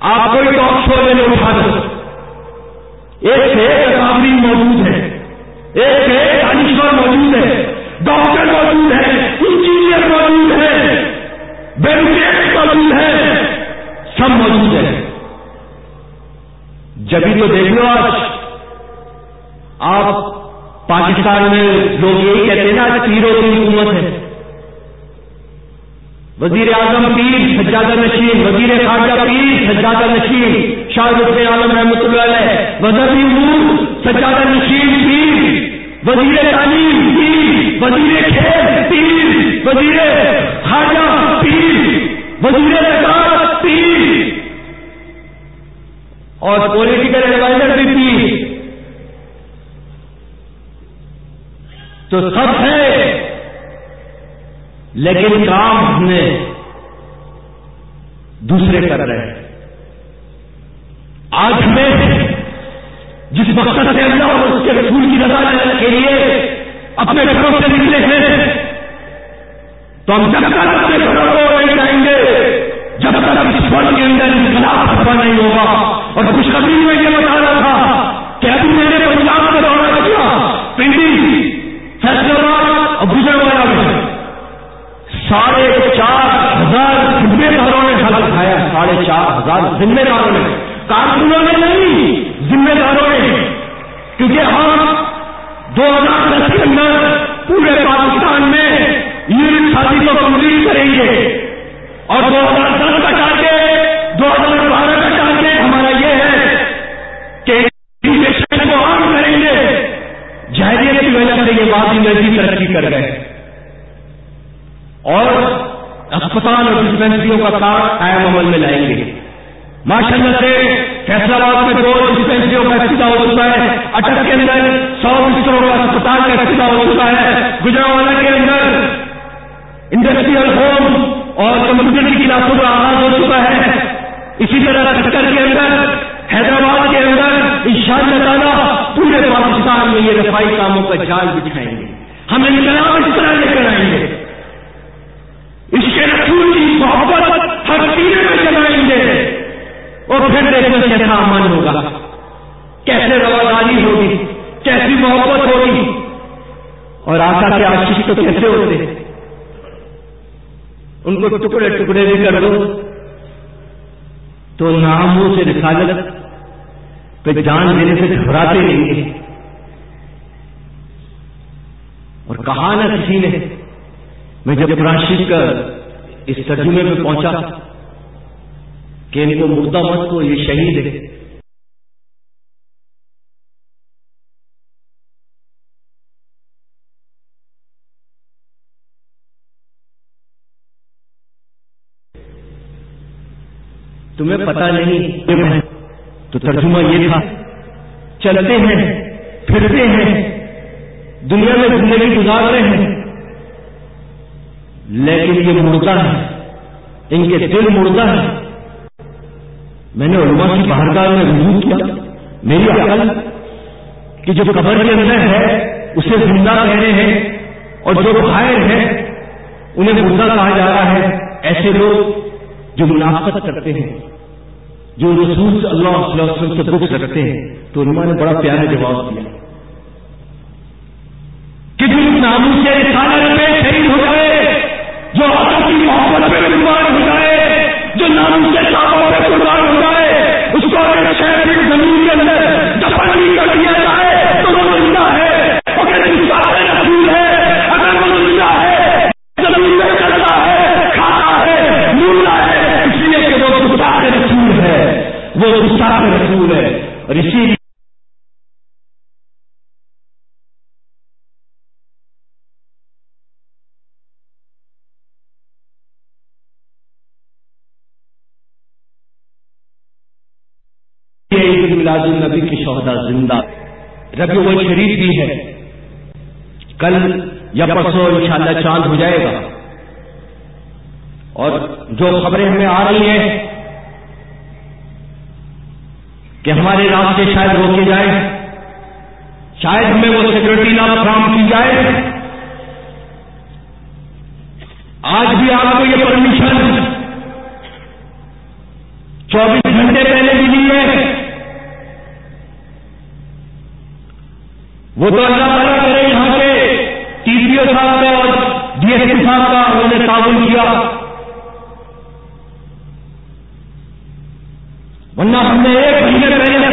آپ کوئی ٹاک شو میں نے اٹھا دو ایک اکابری موجود ہے۔ ایک ہے دانشور موجود ہے۔ ڈاکٹر موجود ہے۔ انجینئر موجود ہے۔ بیروکریٹ موجود ہے۔ سب موجود ہے۔ جبھی تو دیکھ لو آج۔ آپ پاکستان میں لوگ یہی کہتے ہیں نا تیروں کی حکومت ہے۔ وزیر اعظم پیر، سجادہ نشین، وزیر خارجہ پیر، سجادہ نشین، شاہ رخ عالم رحمۃ اللہ علیہ، وزیر امور، سجادہ نشین پیر، وزیر تعلیم پیر، وزیر کھیل پیر، وزیر خارجہ پیر، وزیر پیر۔ اور پولیٹیکل ایڈوائزر بھی تھی۔ تو سب ہے۔ لیکن کام ہم نے دوسرے کر رہے ہیں آج ہمیں جس مقصد سے اللہ اور اس کے رسول کی رضا لینے کے لیے اپنے گھروں سے نکلے ہیں، تو ہم جب تک اپنے گھروں کو نہیں جائیں گے۔ جب تک اس فل کے اندر انقلاب خطرہ نہیں ہوگا۔ اور خوشخبری میں یہ بتا رہا تھا کہ ابھی میں نے پنجاب کا دورہ کیا۔ پنڈی فیصلہ اور گزر والا میں ساڑھے چار ہزار ذمہ داروں نے حل اٹھایا ساڑھے چار ہزار ذمہ داروں نے۔ کارکنوں نے نہیں، ذمہ داروں نے۔ کیونکہ ہم دو ہزار دس کے اندر پورے پاکستان میں یونٹ شادی کو کمپلیٹ کریں گے۔ اور دو ہزار کر گئے۔ اور اسپتال اور ڈسپینسریوں کا کار قائم عمل میں لائیں گے۔ ماشاء اللہ سے فیصلہ آباد میں دو ڈسپینسریوں کا افتتاح ہو چکا ہے۔ اٹک کے اندر سو بستروں کا اسپتال کا افتتاح ہو چکا ہے۔ گجراوالا کے اندر انڈسٹریل ہوم اور کمپیوٹر کی کلاسوں کا آغاز ہو چکا ہے۔ اسی طرح کٹر کے اندر، حیدرآباد کے اندر ان شاء اللہ تعالیٰ پورے پاکستان میں یہ رفائی کاموں کا جال بچھائیں گے۔ ہم انقلاب اس طرح لے کر آئیں گے۔ اس کے رسول کی محبت ہر سینے میں چلائیں گے۔ اور پھر دیکھنے کیسا امن ہوگا۔ کیسے رواداری ہوگی، کیسی محبت ہوگی۔ اور آقا کے آشیش تو کیسے ہوتے؟ ان کو ٹکڑے ٹکڑے بھی کر دو۔ تو ناموں سے رسالت پہ جان دینے سے گھبراتے نہیں گے اور کہا نا کسی نے میں جب قرآن شریف کا اس ترجمے میں پہنچا کہ ان کو مردہ مت کو یہ شہید ہے۔ تمہیں پتا نہیں تو ترجمہ یہ تھا، چلتے ہیں، پھرتے ہیں۔ دنیا میں زندگی گزار رہے ہیں، لیکن یہ مردہ ہے ان کے دل مردہ ہے میں نے علماء کی باہرگاہ میں رجوع کیا۔ میری عقل کہ جو قبر کے اندر ہے، اسے زندہ کہہ رہے ہیں اور جو باہر ہے انہیں مردہ کہا جا رہا ہے۔ ایسے لوگ جو منافقت کرتے ہیں، جو رسول صلی اللہ علیہ وسلم سے دکھ رکھتے ہیں۔ تو علماء نے بڑا پیارا جواب دیا۔ کہ ناموں سے رسالت میں شہید ہو جائے، جو کی محبت میں قربان ہو جائے، جو نام سے کاموں میں قربان ہو جائے، اس کو اگر شہر کی زمین کے اندر دفن نہیں کر دیا جائے، تو وہ زندہ ہے اگر انسان رسول ہے۔ اگر وہ زندہ ہے، زمین میں چلتا ہے کھاتا ہے مولنا ہے، اس لیے کہ وہ گستاخ رسول ہے، وہ گستاخ رسول ہے۔ اور اسی لیے میلاد النبی زندہ ربی وہ شریف بھی ہے۔ کل یا پرسوں انشاءاللہ چاند ہو جائے گا۔ اور جو خبریں ہمیں آ رہی ہیں کہ ہمارے راستے شاید روکے جائیں، شاید ہمیں وہ سیکورٹی نہ فراہم کی جائے۔ آج بھی آپ کو یہ پرمیشن چوبیس گھنٹے پہلے ملی ہے۔ وہ تو اللہ تعالیٰ کرے یہاں کے ٹی پی او صاحب کا اور ڈی ایس پی صاحب کا انہوں نے تعاون کیا۔ ورنہ ہم نے ایک مہینے پہلے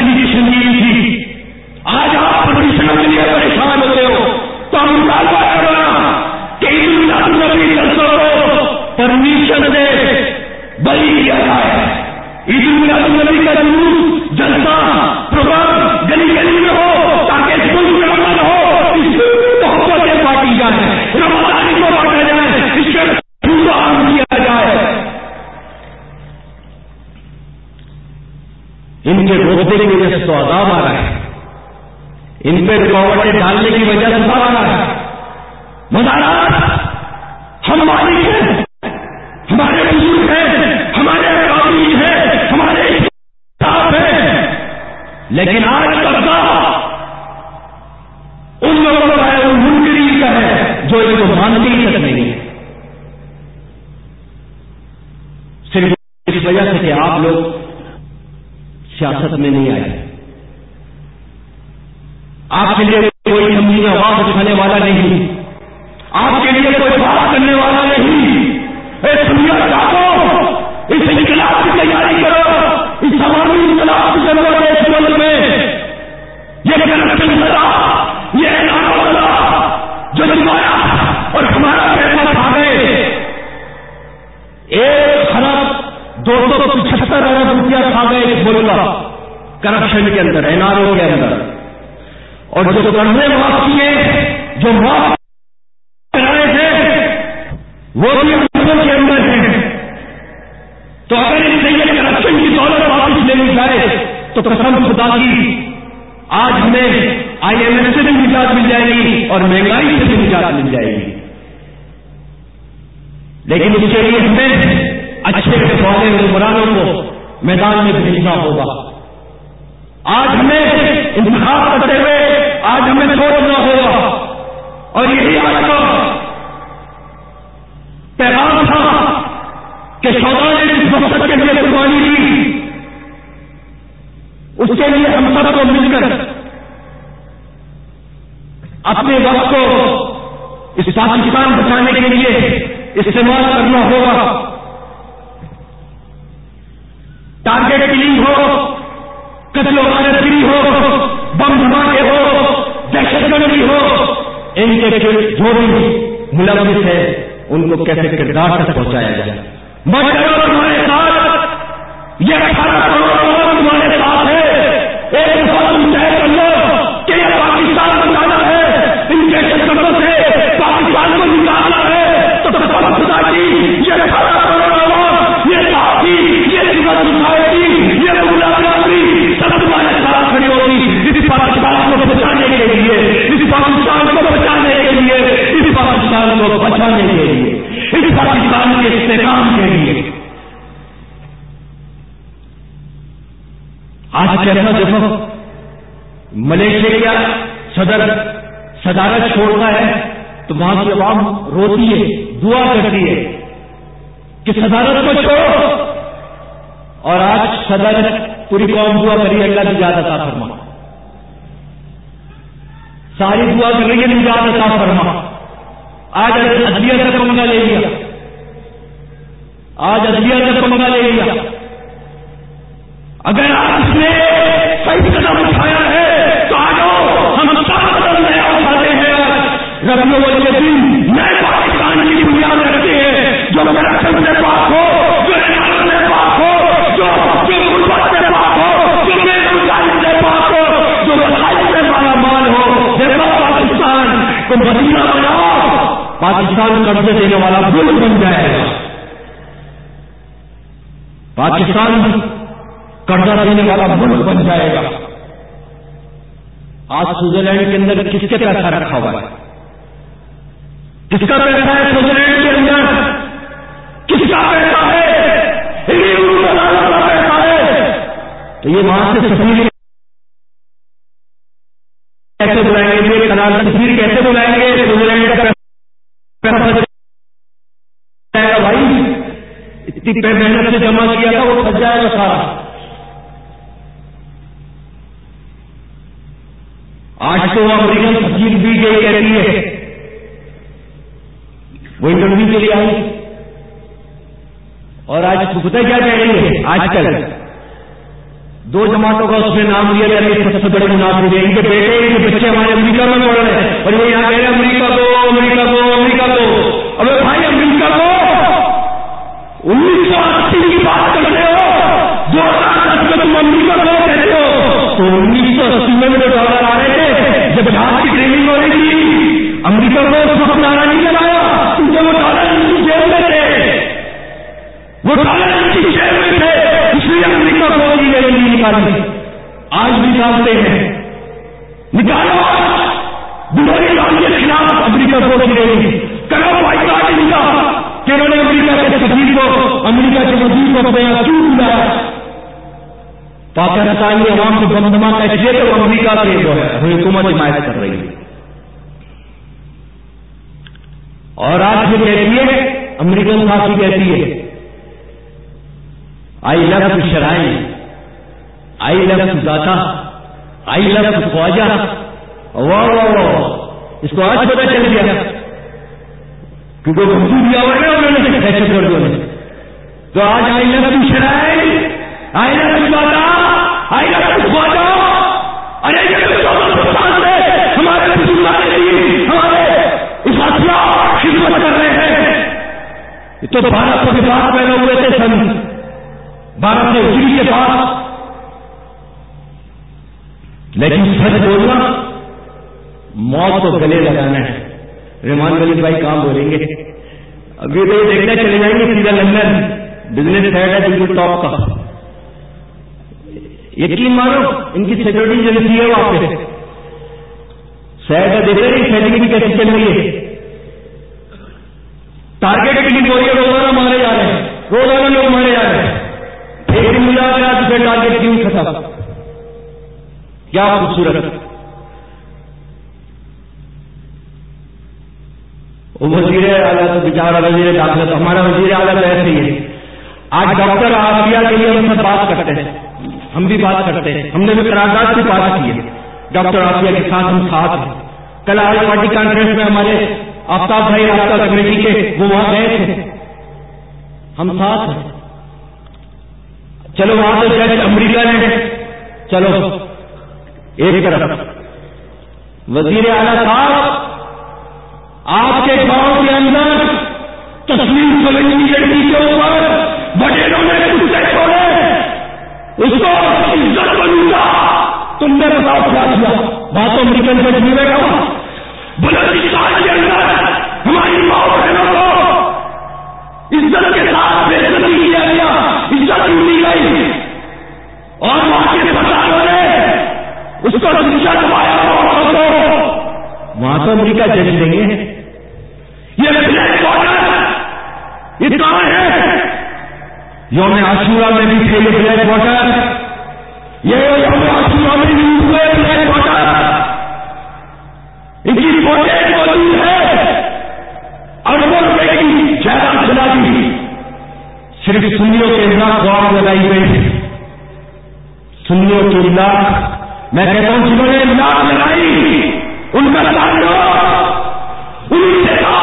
آج کیسا دیکھو ملیشیا کا صدر صدارت چھوڑتا ہے، تو وہاں کی عوام روتی ہے، دعا کرتی ہے کہ صدارت کو چھوڑو۔ اور آج صدارت پوری قوم دعا کری، اللہ کی زیادہ تھا فرما۔ ساری دعا کر رہی ہے نجات عطا فرما۔ آج ادبیہ سے پنگا لے لیا۔ آج ادبیہ سے پنگا لے لیا۔ اگر آپ اس نے صحیح قدم اٹھایا ہے، تو آ جاؤ ہم سب قدم نیا اٹھاتے ہیں۔ ربیوں والے دن نئے پاکستان کی بنیاد رکھتے ہیں۔ جو میرا کرپشن سے پاک ہو، جو انعام سے پاک ہو، جو غربت سے پاک ہو، جو بے روزگاری سے پاک ہو، جو وسائل سے مالا مال ہو دیکھو پاکستان کو مدینہ بناؤ، پاکستان قبضے دینے والا ملک بن جائے گا۔ پاکستان قرضہ دینے والا ملک بن جائے گا۔ آج سوئٹزرلینڈ کے اندر کس کے پیسہ رکھا ہوا ہے؟ کس کا پیسہ ہے سوئٹزرلینڈ کے اندر؟ کس کا پیسہ ہے؟ پیسہ ہے۔ تو یہ وہاں سے سفیر کیسے بلائیں گے؟ یہ کنال سفیر کیسے بلائیں گے؟ سوئٹزرلینڈ کا بھائی، اتنی محنت سے جمع کیا تھا، وہ پھنس جائے گا سارا۔ آج تو امریکن سبزی بھی گئی کہتی ہے۔ وہ انٹرویو کے لیے آئی۔ اور آج پتہ کیا کہہ رہی ہے؟ آج کل۔ دو جماعتوں کا اس میں نام لیا جا رہا ہے سب سے بڑے مناسب ہے ان کے بیٹے، ان کے بچے ہمارے امریکہ میں پڑھ رہے ہیں۔ اور یہ یہاں کہہ رہے ہیں، امریکہ کو امریکہ کو امریکہ کو۔ اب بھائی، امریکہ کو۔ انیس سو اسی کی بات کرتے ہو۔ دو ہزار دس میں تم امریکہ کو کہتے ہو۔ تو انیس سو اسی میں جو ڈالر آ رہے تھے۔ جب جہاز کی ٹریننگ ہو رہی تھی۔ امریکہ نے اس وقت نارا نہیں لگایا۔ کیونکہ وہ ڈالر کی میں تھے، وہ ڈالر کی میں تھے۔ اس لیے امریکہ کو بھی نکالی۔ آج بھی جانتے ہیں۔ نکالو۔ بڑھائی کے خلاف امریکہ کو بھی لے کرو بھائی کہ انہوں نے امریکہ کے وزیر کو امریکہ کے وزیر کو کیوں بلایا پاکستانی عوام کو بندما کیسے تو امریکہ سے جو ہے حکومت حمایت کر رہی ہے۔ اور آج یہ کہتی ہے، امریکن پارٹی کہتی ہے آئی لو شرائن آئی لو داتا آئی لو خواجہ واہ واہ واہ اس کو آج پتا چل گیا۔ کیونکہ وہ دیا ہوا ہے انہوں نے ایسے کر دو تو آج آئی لو شرائن آئی لو داتا ہمارے ہمارے اس ہتھیار خدمت کر رہے ہیں۔ تو بھارت کے بعد پیدا ہوئے تھے سن۔ بارہ سو اسی جی کے بعد۔ لیکن سچ بولنا، موت کو گلے لگانا ہے۔ رحمان ولی بھائی کام بولیں گے؟ ابھی تو دیکھنے چلے جائیں گے سیدھا لندن۔ بزنس سائڈ ہے بالکل ٹاپ کا۔ یقین مانو ان کی سیکورٹی ایجنسی ہے۔ وہاں پہ سائڈ دیکھ رہے سیلنگ بھی کیسی چل رہی ہے؟ ٹارگیٹ کی لیے روزانہ مارے جا رہے ہیں۔ روزانہ لوگ مارے جا رہے ہیں۔ ایک دن ملا گیا تو پھر ٹارگیٹ کیوں ختم؟ کیا خوبصورت۔ وزیر اعلیٰ تو بچارا وزیر داخلہ تو ہمارا وزیر اعلیٰ تو ایسے ہی ہے۔ آج ڈاکٹر آفیہ کے لیے ہم سب بات کرتے ہیں۔ ہم بھی بات کرتے ہیں۔ ہم نے بھی قرارداد سے بات کی ہے۔ ڈاکٹر آفیہ کے ساتھ ہم ساتھ ہیں۔ کل آج پارٹی کانفرنس میں ہمارے آفتاب بھائی رابطہ کمیٹی کے وہ وہاں گئے تھے۔ ہم ساتھ ہیں۔ چلو وہاں تو جیسے امریکہ نے چلو۔ ایک طرف۔ وزیر اعلیٰ صاحب، آپ کے گاؤں کے اندر تصویر سلنگی کے اوپر۔ بٹیروں نے کچھ اس کو عزت بنوں گا۔ تم نے بتاؤ کیا کیا۔ بات امریکن سے جیوے گا بلندستان کے اندر ہماری ماں بہنوں کو عزت کے ساتھ بے کیا گیا۔ عزت لی گئی۔ اور وہاں کے پسندوں نے اس کو وہاں تو امریکہ جج دیں گے یہ بلیک کہاں ہے۔ یوم آشورا میں بھی تھے یہ بلیک واٹر یہ یوم آشورا میں بھی ہوئے بلیک واٹر ان کی فوٹیج موجود ہے۔ اربوں روپے کی جائیداد چلا دی۔ صرف سنیوں کے خلاف گوار لگائی گئی۔ سنیوں کے لاکھ، میں کہتا ہوں، جنہوں نے لاکھ لگائی، ان کا تعلق ان سے تھا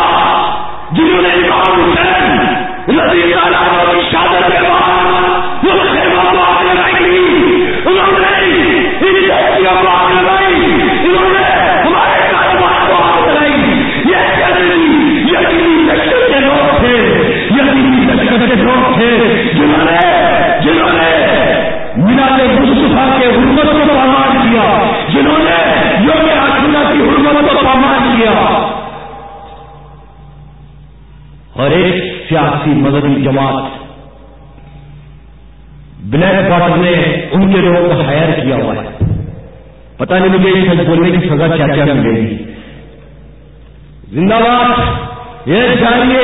جنہوں نے امام حسین رضی جماعت بلیک واٹر نے ان کے لوگوں کو ہائر کیا ہوا ہے۔ پتہ نہیں مجھے سچ بولنے کی سزا کیا کیا ملے گی۔ زندہ باد، یہ چاہیے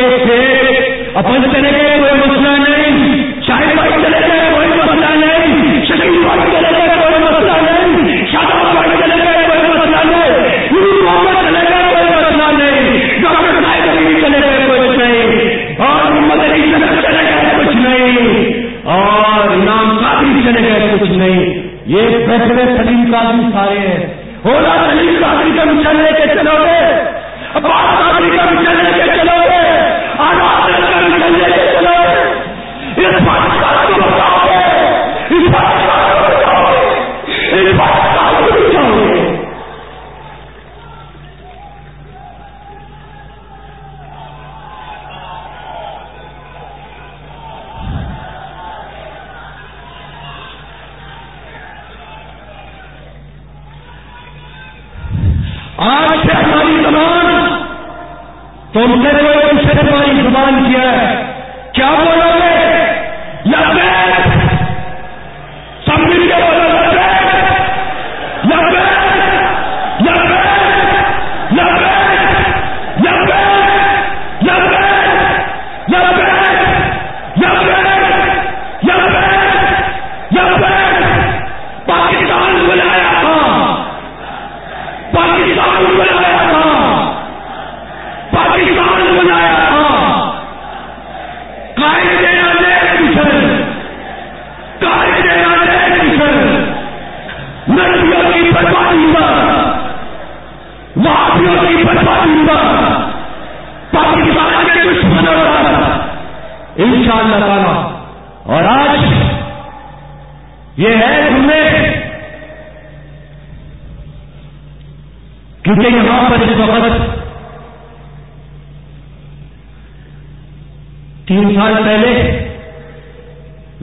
اپن چلے گئے۔ چلے گئے کچھ نہیں۔ یہ فیصلے سلیم کا بھی سارے ہیں۔ ہونا سلیم قادری کا چلنے کے چلو گے۔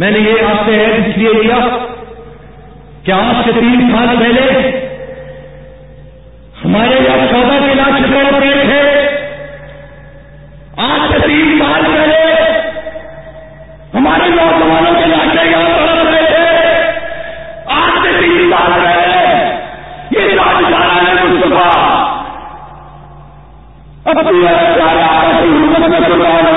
میں نے یہ آپ سے ایڈ اس لیے کیا کہ آج سے تین سال پہلے ہمارے یہاں چودہ کے لاکھ چکر پڑے تھے۔ آج سے تین سال پہلے ہمارے نوجوانوں کے لاکھے یہاں پڑھ رہے تھے۔ آج سے تین سال پہلے یہ راج جانا ہے مصطفیٰ اپنی حکومت میں قربان ہو گئے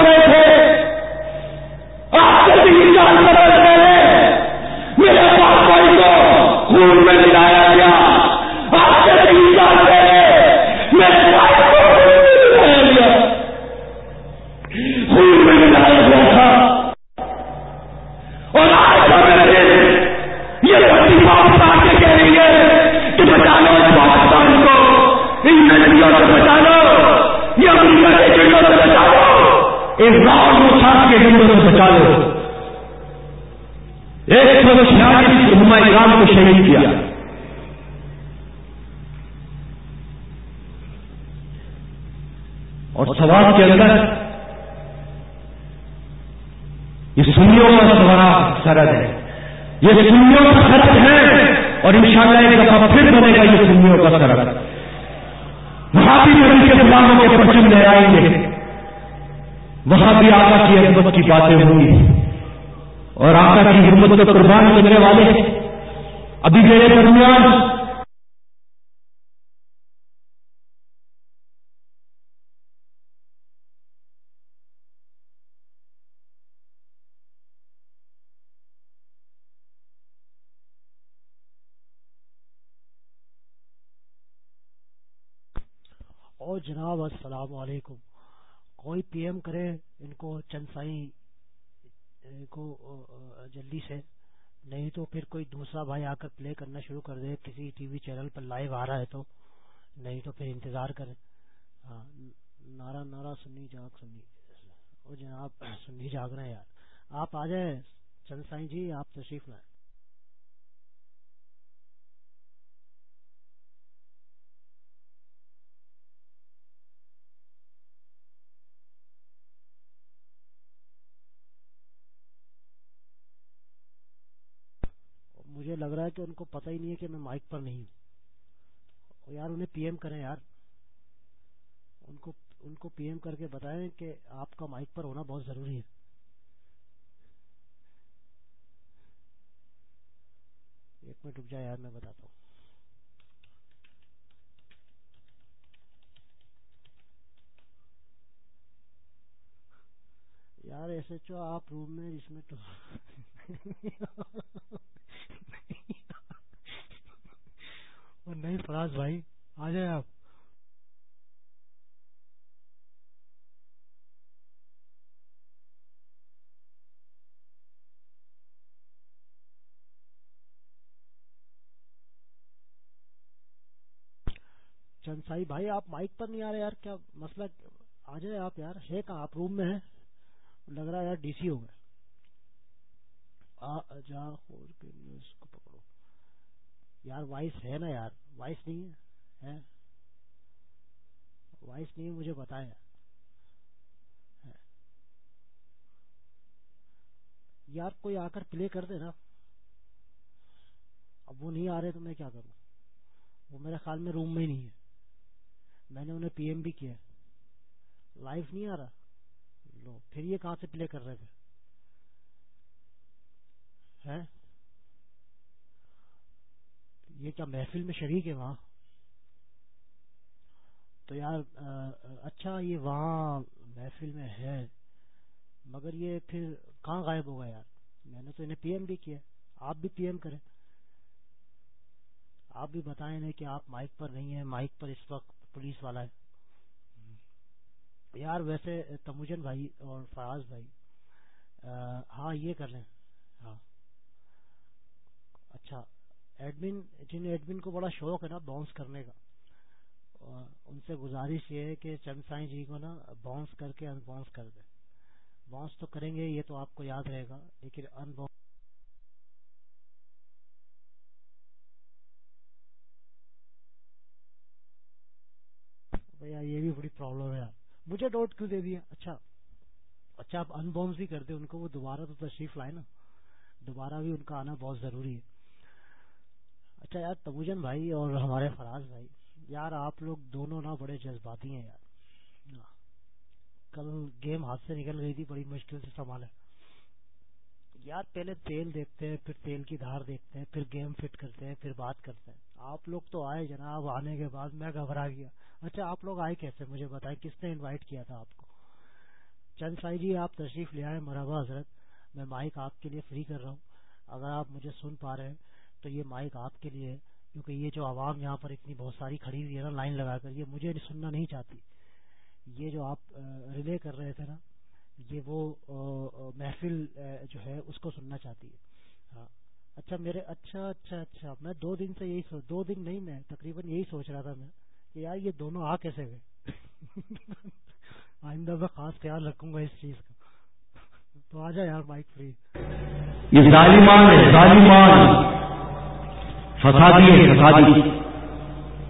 باتیں ہوں گی اور آقا کی حکمت کو قربان کرنے والے ابھی میرے درمیان جناب، السلام علیکم۔ صفائی کو جلدی سے، نہیں تو پھر کوئی دوسرا بھائی آ کر پلے کرنا شروع کر دے، کسی ٹی وی چینل پر لائیو آ رہا ہے تو، نہیں تو پھر انتظار کریں ہاں، نارا نارا سنی، جاگ سنی۔ او جناب، سنی، جاگ رہے ہیں یار۔ آپ آ جائیں، چند سائیں جی آپ تشریف لائیں۔ لگ رہا ہے کہ ان کو پتہ ہی نہیں ہے کہ میں مائک پر نہیں ہوں۔ یار انہیں پی ایم کریں یار۔ ان کو ان کو پی ایم کر کے بتائیں کہ آپ کا مائک پر ہونا بہت ضروری ہے۔ ایک منٹ رک جائے یار، میں بتاتا ہوں۔ یار ایسے چو آپ روم میں جس میں تو نہیں، فراز بھائی، آ جائیں آپ۔ چند سائی، بھائی، آپ مائک پر نہیں آ رہے یار، کیا مسئلہ؟ آ جائے آپ یار، ہے کہاں؟ آپ روم میں ہیں؟ لگ رہا ہے یار ڈی سی ہو گئے۔ جا کو پکڑو۔ یار، وائس ہے نا یار۔ وائس نہیں ہے وائس نہیں مجھے بتایا یار، کوئی آ کر پلے کر دے نا اب وہ نہیں آ رہے تو میں کیا کروں؟ وہ میرے خیال میں روم میں ہی نہیں ہے۔ میں نے انہیں پی ایم بھی کیا لائف نہیں آ رہا۔ لو، پھر یہ کہاں سے پلے کر رہے تھے؟ یہ کیا محفل میں شریک ہے وہاں؟ تو یار اچھا یہ وہاں محفل میں ہے، مگر یہ پھر کہاں غائب ہوگا یار؟ میں نے تو انہیں پی ایم بھی کیا، آپ بھی پی ایم کریں۔ آپ بھی بتائیں انہیں کہ آپ مائک پر نہیں ہیں، مائک پر اس وقت پولیس والا ہے۔ یار ویسے تموجن بھائی اور فراز بھائی ہاں یہ کر لیں۔ ہاں۔ اچھا ایڈمن، جن ایڈمن کو بڑا شوق ہے نا باؤنس کرنے کا ان سے گزارش یہ ہے کہ چند سائیں جی کو نا باؤنس کر کے ان باؤنس کر دیں۔ باؤنس تو کریں گے، یہ تو آپ کو یاد رہے گا، لیکن ان باؤنس بھیا، یہ بھی بڑی پرابلم ہے مجھے ڈوٹ کیوں دے دیا؟ اچھا اچھا آپ ان باؤنس ہی کر دیں، ان کو وہ دوبارہ تو تشریف لائے نا۔ دوبارہ بھی ان کا آنا بہت ضروری ہے۔ اچھا یار تبوجن بھائی اور ہمارے فراز بھائی، یار آپ لوگ دونوں نا بڑے جذباتی ہیں یار۔ کل گیم ہاتھ سے نکل گئی تھی، بڑی مشکل سے سنبھالے۔ یار پہلے تیل دیکھتے ہیں، پھر تیل کی دھار دیکھتے ہیں، پھر گیم فٹ کرتے ہیں، پھر بات کرتے ہیں۔ آپ لوگ تو آئے جناب، آنے کے بعد میں گھبرا گیا۔ اچھا آپ لوگ آئے کیسے؟ مجھے بتائیں، کس نے انوائٹ کیا تھا آپ کو؟ چند سائی جی آپ تشریف لے آئے، مرحبا حضرت۔ میں مائک آپ کے لیے فری کر رہا ہوں۔ اگر آپ مجھے سن پا رہے ہیں تو یہ مائک آپ کے لیے کیونکہ یہ جو عوام یہاں پر اتنی بہت ساری کھڑی ہوئی ہے نا لائن لگا کر، یہ مجھے سننا نہیں چاہتی۔ یہ جو آپ ریلے کر رہے تھے نا، یہ وہ محفل جو ہے، اس کو سننا چاہتی ہے۔ ہاں۔ اچھا میرے اچھا اچھا اچھا میں دو دن سے یہی سوچ دو دن نہیں، میں تقریباً یہی سوچ رہا تھا میں کہ یار یہ دونوں آ کیسے گئے؟ آئندہ میں خاص خیال رکھوں گا اس چیز کا۔ تو آ جائے یار، مائک فری۔ یہ ظالمان ہے، ظالمان۔ فسادی ہے، فسادی۔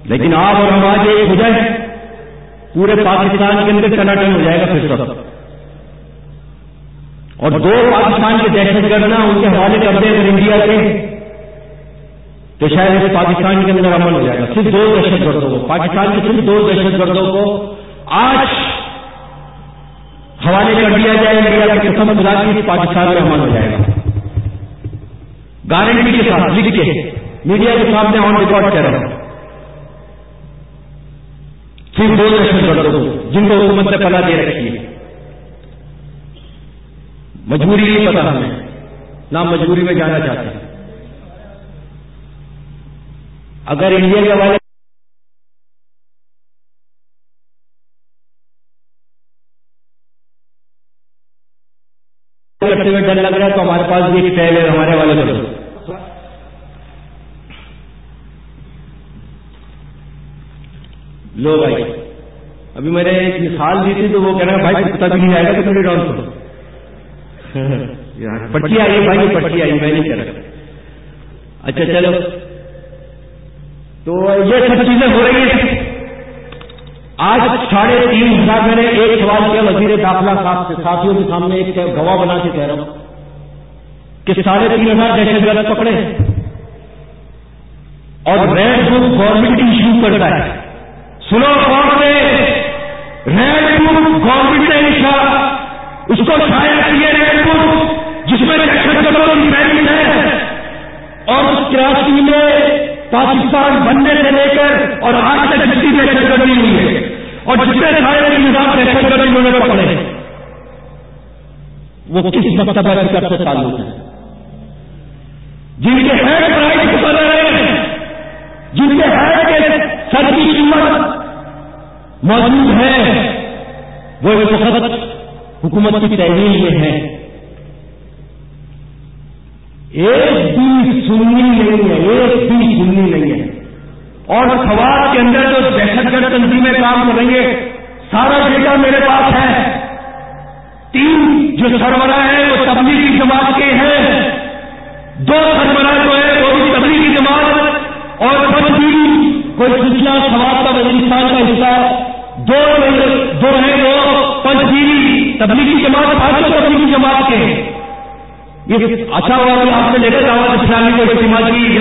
لیکن آپ اور ہم آج ایک ہو جائے پورے پاکستان کے اندر ٹناٹن ہو جائے گا پھر سب۔ اور دو پاکستان کے دہشت گردنا ان کے حوالے کر دیں اگر انڈیا کے، تو شاید اس پاکستان کے اندر عمل ہو جائے گا۔ صرف دو دہشت گردوں کو، پاکستان کے صرف دو دہشت گردوں کو آج حوالے کر دیا جائے، انڈیا کے قسم خدا کی پاکستان میں عمل ہو جائے گا۔ گارنٹی کے ساتھ، لکھ کے۔ میڈیا کے سامنے آن ریکارڈ کر رہے ہیں صرف دو دہشت گردوں کو جن کو حکومت نے پلا دے رکھی ہے۔ مجبوری نہیں پتا ہمیں، نہ مجبوری میں جانا چاہتے ہیں۔ اگر انڈیا کے والے کرتے ہوئے ڈر لگ رہا ہے تو ہمارے پاس بھی ایک ٹیل ہے ہمارے والے کرو لو بھائی۔ ابھی میں نے ایک مثال دی تھی تو وہ کہہ رہا بھائی کتا بھی نہیں آئے گا تو میرے ڈاؤن کرو۔ پٹی آئی بھائی پٹی آئی میں نہیں کہہ رہا۔ اچھا چلو۔ تو یہ سب چیزیں ہو رہی ہیں۔ آج ساڑھے تین ہزار میں نے ایک سوال کیا وزیر داخلہ صاحب سے ساتھیوں کے سامنے ایک گواہ بنا کے کہہ رہا ہوں کہ ساڑھے تین ہزار دہشت گرد پکڑے اور ریڈ بک گورنمنٹ ایشو کرتا ہے۔ سنو کون سے ریڈ بک گورنمنٹ نے لکھا اس کو شاید کیے ریڈ بک، جس میں پیرنٹ ہے۔ اور اس کراچی میں پاکستان بننے سے لے کر اور آج تک جتنی دہشت گردی ہوئی ہے۔ اور جتنے سارے نظام دہشت گردی انہوں نے پکڑے۔ وہ کس مکتبہ کر سے تعلق ہے؟ جن کے ہیڈ پرائز کر رہے ہیں، جن کے ہیڈ کے سر کی قیمت موجود ہے۔ وہ وقت حکومت کی تحریر یہ ہے۔ ایک بھی سننی نہیں ہے، ایک بھی سننی نہیں ہے۔ اور سوال کے اندر جو دہشت گرد تنظیمیں کام کریں گے سارا ڈیٹا میرے پاس ہے۔ تین جو سربراہ ہے وہ تبلیغی جماعت کے ہیں۔ دو سربراہ جو ہے وہ بھی تبلیغی جماعت اور کوئی سلسلہ سوال کا وزیرستان کا حصہ دو دو ہیں وہ پنچیری تبلیغی جماعت پانچ تبلیغی جماعت کے۔ یہ اچھا ہوا کہ آپ نے لے کر دعوت اسلامی کو اجتماع کی۔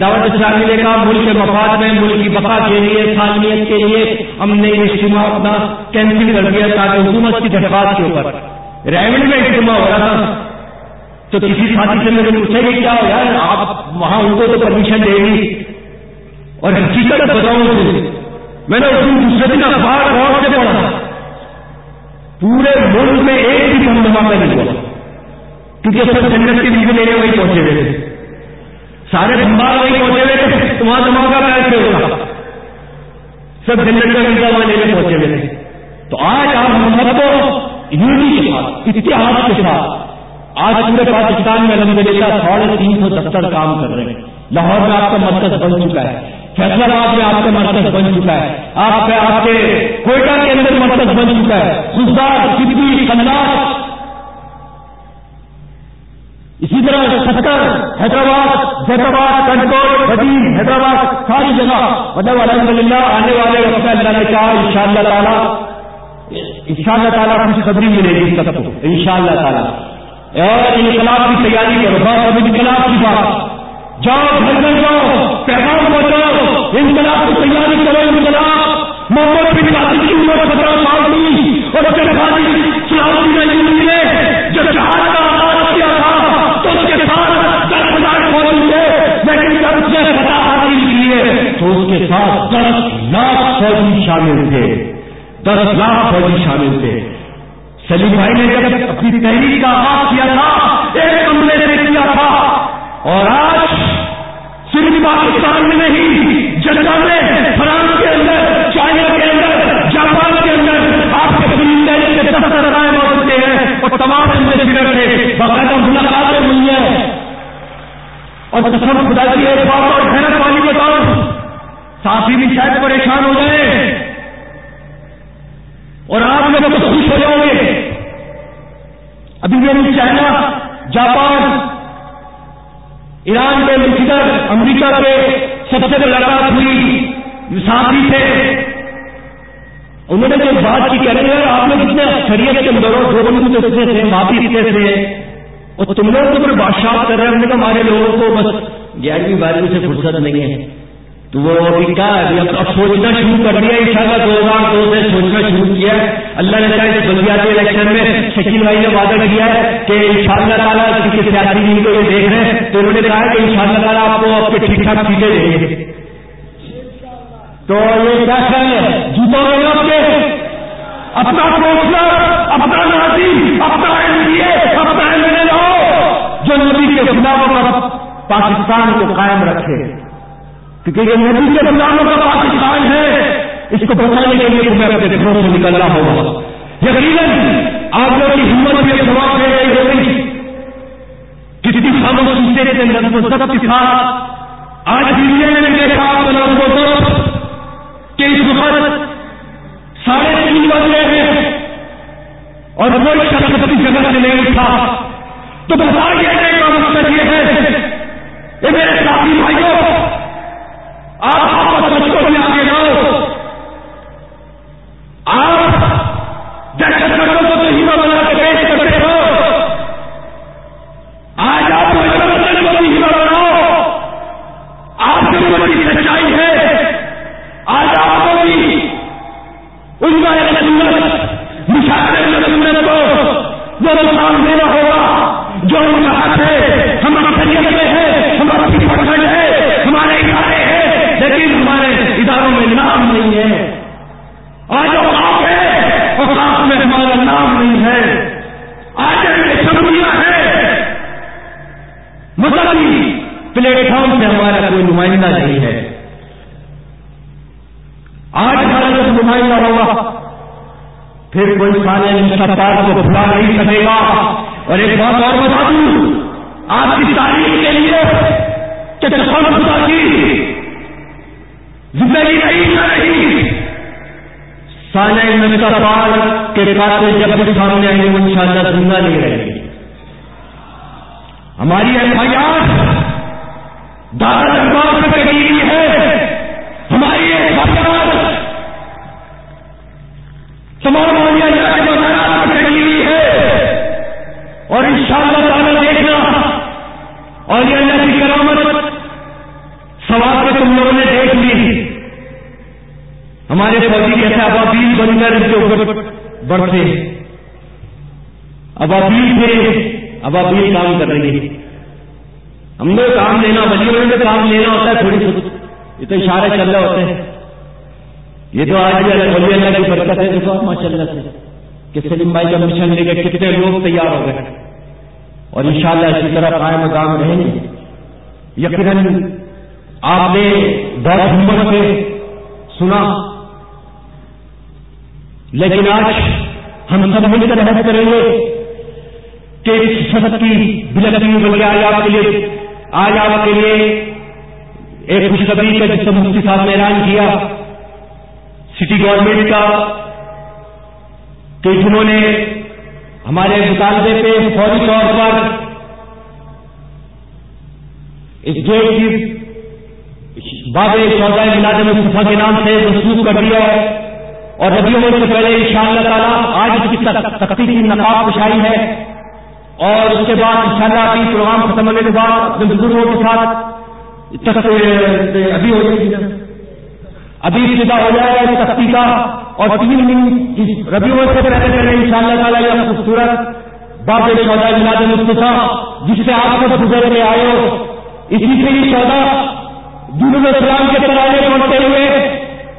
دعوت اسلامی نے کہا، ملک کے مفاد میں، ملک کی بقا کے لیے، سالمیت کے لیے ہم نے یہ اجتماع اپنا کینسل کر دیا تاکہ حکومت کی درخواست کے اوپر۔ ریونیو میں اجتماع ہو رہا تھا۔ تو کسی ساتھی سے میرے پوچھے گی کیا ہو یار؟ آپ وہاں ان کو تو پرمیشن دے گی اور حقیقت بتاؤں میں نے اس دن دوسرے دن اخبار غور سے پڑھا۔ پورے ملک میں ایک بھی کم دھماکہ نہیں ہوا۔ کیونکہ سب جنت کی بیوی لینے وہی پہنچے ہوئے تھے۔ سارے دھماکہ وہی پہنچے ہوئے تھے۔ تو وہاں دھماکہ کیسے ہوگا سب جنت کا ویزا وہاں لینے پہنچے ہوئے تھے۔ تو آج آپ ہم سب کو یونٹی کے ساتھ، اتحاد کے ساتھ، آج پورے پاکستان میں الحمد للہ ساڑھے تین سو دفتر کام کر رہے ہیں۔ لاہور میں آپ کا مرکز بن چکا ہے۔ فیصلہ آباد میں آپ کا مرکز بن چکا ہے۔ آپ کا آپ کے کوئٹہ کے اندر مرکز بن چکا ہے۔ خوددار سدھی کناس اسی طرح ستر، حیدرآباد حیدرآباد، کنٹرول، بدین، حیدرآباد، ساری جگہ۔ مطلب الحمد للہ آنے والے وقت اللہ نے کہا ان شاء اللہ تعالیٰ ان شاء اللہ تعالیٰ خوش خبری ملے گی سب کو۔ ان شاء اللہ تعالیٰ۔ اور انقلاب کی تیاری کرو۔ بس انقلاب کی بات۔ جاؤ، گھر میں جاؤ، پیغام پہنچاؤ۔ انقلاب کی تیاری کرو، انقلاب۔ محمد بن قاسم کی عمر سترہ سال ہوئی اور جب خالی سلاؤ نے جب جہاز کا آغاز کیا تھا تو اس کے ساتھ دس ہزار فوجی تھے، لیکن جب اس نے فتح حاصل کی ہے تو اس کے ساتھ دس لاکھ فوجی شامل تھے۔ دس لاکھ فوجی شامل تھے۔ سلیم بھائی نے جب اپنی تحریر کا آغاز کیا تھا، ایک کمرے سے کیا تھا۔ اور آج پاکستان میں نہیں۔ جنگا میں، فرانس کے اندر، چائنا کے اندر، جاپان کے اندر آپ کے فلم کے دس رائے موجود ہیں اور تمام ایمبیسڈر سے باقاعدہ ملاقاتیں ہوئی ہیں اور قسم خدا کی ایک بات اور حیرت والی بتاؤ ساتھی بھی شاید پریشان ہو جائے اور آپ لوگ تو خوش ہو جاؤ گے۔ ابھی بھی چائنا جاپان ایران کے مشکل امریکہ کے سب سے لڑائی ہوئی ساتھی تھے انہوں نے جو بات کی کہہ رہے ہیں، آپ نے کتنے شریعت کے اندر جو بندو تھے معافی تھے اور تم لوگ تو پھر بادشاہ کر رہے ہیں، ہم نے کہا ہمارے لوگوں کو بس گیارہویں بارہویں سے فرصت نہیں ہے۔ تو وہ ابھی کیا ہے اب سوچنا شروع کر دیا ان شاء اللہ دو ہزار دو سے سوچنا شروع کیا اللہ نے کہا اس بلدیاتی الیکشن میں شکیل بھائی نے وعدہ کیا ہے کہ ان شاء اللہ تعالیٰ کسی سیاسی دین کو یہ دیکھ رہے ہیں۔ تو انہوں نے کہا کہ ان شاء اللہ تعالیٰ آپ کو آپ کے ٹھیک ٹھاک سیٹیں دیں گے۔ تو یہ کیا خیال ہے؟ جوتا رہے آپ کے اپنا سوچنا، اپنا نازی اپنا ایم پی اے، اپنا ایم ایل اے ہو۔ جو نبی کے خلاف پاکستان کو قائم رکھے۔ کیونکہ یہ نبی کے بندانوں کا پاکستان ہے، اس کو بچانے کے لیے تمہیں اپنے گھروں سے نکلنا ہوگا۔ یقیناً آپ لوگوں کی ہمت بھی جواب دے رہی ہوگی۔ کسی سالوں سیتے کے اندر وہ سب کے ساتھ آج دنیا میں نے دیکھا آپ بنا کو کہ اس وقت ساڑھے تین بج رہے ہیں اور کوئی شخص اپنی جگہ سے نہیں اٹھا۔ تو بتا یہ کا مقصد یہ ہے یہ میرے ساتھی بھائیوں آپ آپس بچوں میں آگے جاؤ آپ دہشت گردوں کو ہیرو بنا کے پیش کرتے ہو آج آپ کو بھی ہیرو بناؤ آپ کی بڑی سچائی ہے آج آپ کو بھی ان کا ایک سنت مشاہدے میں سنت کو جو نقصان دینا ہوگا جو ان کا حق ہے ہمارا شریعت میں ہے ہمارا پسند ہے ہمارے ادارے لیکن ہمارے اداروں میں نام نہیں ہے آج اوقاف ہے اوقاف میں ہمارا نام نہیں ہے آج اسمبلیاں ہے مذہبی پلیٹ فارم سے ہمارا کوئی نمائندہ نہیں ہے آج ہمارا جب نمائندہ ہوگا پھر کوئی سارے سرکار کو بھلا نہیں سکے گا۔ اور ایک بات اور بتا دوں۔ آپ کی تعریف کے لیے کہ خدا کی زندگی نہیں نہ رہی۔ سالے نشا پال کے کاتے جب بھی سامنے آئیں گے وہ ان شاء اللہ زندہ نہیں رہے گی ہماری ایف آئی آر دادا اخبار پہ کہی ہے ہماری ایف آئی آر تمام اللہ کے مزارات پہ کہی ہے اور ان شاء اللہ تعالیٰ دیکھنا اور یہ اللہ کی کرامت سوال پہ تم لوگوں نے دیکھ لی ہمارے فوجی کہتے ہیں ابابیل بن کر ان کے اوپر بڑھتے ابابیل تھے ابابیل کام کر رہی ہے ہم نے کام لینا ولیوں میں کام لینا ہوتا ہے تھوڑی سی یہ تو اشارے چل رہے ہوتے ہیں۔ یہ تو آج بھی ولی اللہ کی برکت ہے۔ دیکھو ماشاء اللہ سے کہ سلیم بھائی کا مشن لے کے کتنے لوگ تیار ہو گئے۔ اور انشاءاللہ اسی طرح قائم کام رہیں گے۔ یقیناً آپ نے بہت ہمت سے سنا۔ لیکن آج ہم سب مل کر بحث کریں گے۔ کہ اس سطح کی بلکہ بلکہ آج آپ کے لیے آج آپ کے لیے ایک خوشخبری کا جس مفتی صاحب نے اعلان کیا۔ سٹی گورنمنٹ کا کہ جنہوں نے ہمارے مطالبے پہ فوری طور پر اس گیٹ کی باب چودہ ملاد مصطفیٰ کے نام سے منسوخ کر دیا ہے۔ اور ربیوں سے پہلے ان شاء اللہ تعالیٰ آج اس کی تختی کی نقاب کشائی ہے۔ اور اس کے بعد ان شاء اللہ ابھی پروگرام ختم ہونے کے بعد اپنے بزرگوں کے ساتھ ابھی ہو جائے گی۔ ابھی ابتدا ہو جائے گا تختی کا اور تین دن ربیوں سے پہلے پہلے ان شاء اللہ تعالیٰ یہ خوبصورت باب چودہ ملاد مصطفیٰ جس سے آپ کو گزر کے آئے ہو۔ اسی سے یہ چودہ دن اسلام کے ترانے پہنچتے ہوئے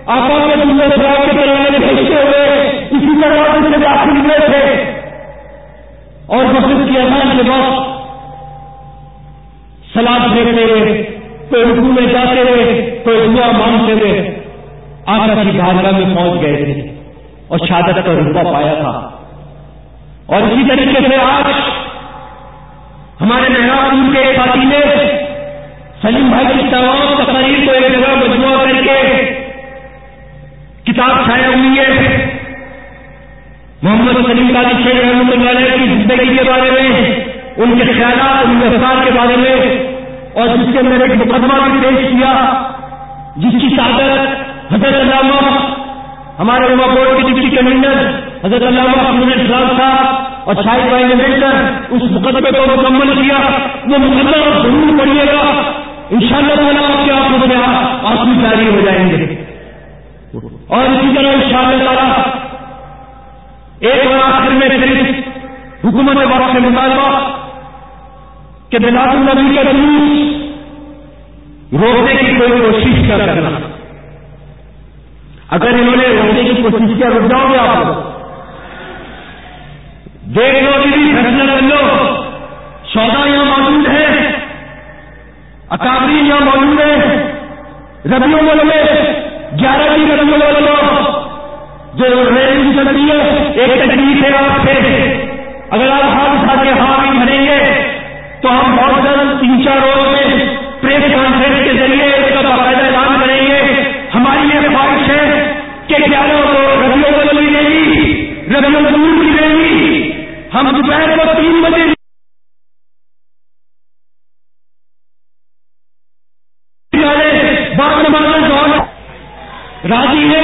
آقا کے دن اسلام کے ترانے بھیجتے ہوئے اسی طرح سے داخل ہوئے تھے اور مسجد کی اذان کے بعد سلاد پھیرتے کوئی رکو میں جاتے ہوئے کوئی دعا مانگتے ہوئے آقا کی بارگاہ میں پہنچ گئے تھے اور شہادت کا رتبہ پایا تھا۔ اور اسی طریقے سے آج ہمارے محراب کے ساتھی نے سلیم بھائی کی تمام تقریر کو ایک جگہ مجموعہ کر کے کتاب چھایا ہوئی ہے۔ محمد سلیم قادی شیخ رحمۃ اللہ کی زندگی کے بارے میں، ان کے خیالات، ان کے افراد کے بارے میں اور جس کے اندر ایک مقدمہ بھی پیش کیا، جس کی چادر حضرت علامہ، ہمارے عما بورڈ کے ڈپٹی کمشنر حضرت علامہ محمد اسلام صاحب اور شاہد بھائی نے مل کر اس مقدمے کو مکمل کیا۔ وہ مقدمہ ضرور پڑھیے گا۔ ان شاء اللہ تعالیٰ آپ کے آپ کو آپ بھی جاری ہو جائیں گے۔ اور اسی طرح ان شاء اللہ تعالیٰ ایک اور آخر میں صرف حکومت وقت مطالبہ کہ بلاد النبی کا جلوس روکنے کی کوئی کوشش کر کرنا۔ اگر انہوں نے روکنے کی کوشش کیا رک جاؤ گے آپ دیکھ لو بھی فیصلہ کر لو۔ سودا یہاں موجود ہے۔ اکابری یہاں موجود ہے۔ ربیوں میں گیارہ بھی ربیوں میں جو ریل چلتی ہے، ایک تکلیف ہے آپ سے۔ اگر آپ ہاتھ اٹھا کے ہاں بھی بھریں گے تو ہم بہت جلد تین چار روز میں پریس کانفرنس کے ذریعے اس کا باقاعدہ اعلان کریں گے۔ ہماری یہ خواہش ہے کہ گیارہ ربیوں کو ملے گی ربیوں دور ملے گی ہم دوپہر کو تین بجے راضی ہے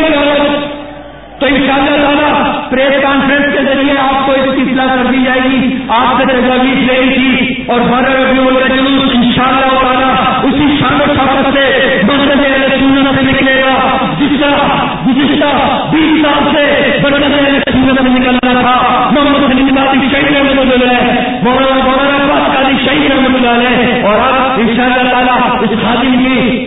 تو ان شاء اللہ تعالیٰ پریس کانفرنس کے ذریعے آپ کو اس کی اطلاع کر دی جائے گی۔ آپ سے تجاویز لے تھی۔ اور بارہ ربیع کا جلوس ان شاء اللہ تعالیٰ اسی شان و طاقت سے بندے سنت سے نکلے گا، جس طرح گزشتہ بیس سال سے بندے سنت میں نکلنا تھا۔ محمد سلیم کا شہید رحمت اللہ ہے، مولانا مولانا عباس کا شہید رحمت اللہ ہے۔ اور آپ ان شاء اللہ تعالیٰ اس خادم کی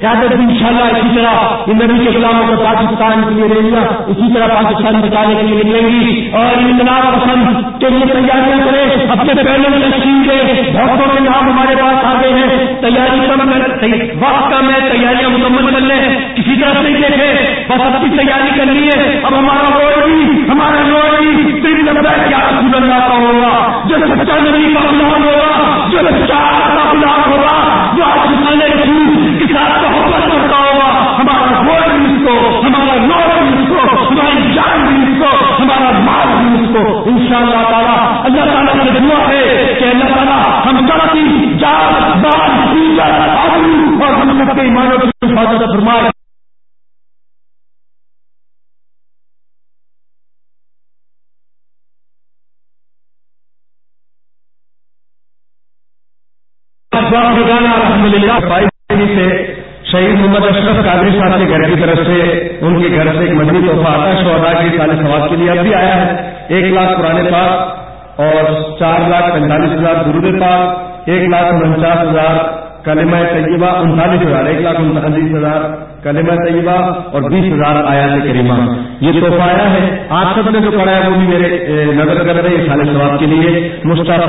ذریعے قیادت ان شاء اللہ اسی طرح ان نبی کے غلاموں کو پاکستان کے لیے ریلیاں اسی طرح پاکستان بچانے کے لیے نکلیں گی۔ اور انقلاب پسند کے لیے تیاریاں کرے اپنے پہلے میں تشکیل کے ڈاکٹروں کے نام ہمارے پاس آ گئے ہیں۔ تیاری کم وقت کا میں تیاریاں مکمل کر لیں۔ کسی طرح سے دیکھے بس اب کی تیاری کر لی ہے۔ اب ہمارا روڈ بھی ہمارا روڈ بھی تین لگتا کیا رسول اللہ کا ہوگا۔ جو سچا نبی کا غلام ہوگا، جو سچا کا غلام ہوگا بال اور کے ایمانوں کی حفاظت فرمائے۔ الحمد للہ سے شہید محمد اشرف قادری صاحب کے گھر کی طرف سے، ان کے گھر سے ایک مدنی تحفہ آتا ہے شہدا کے سال سواب کے لیے اب بھی آیا ہے۔ ایک لاکھ پرانے پاک اور چار لاکھ پینتالیس ہزار درود پاک، ایک لاکھ انچاس ہزار کلمہ طیبہ انتالیس ہزار ایک لاکھ انتالیس ہزار کلمہ طیبہ اور بیس ہزار آیا کریمہ۔ یہ تحفہ آیا ہے۔ آپ سب نے جو پڑھا ہے وہ بھی میرے نظر کر رہے ہیں سال ثواب کے لیے۔ مصطفیٰ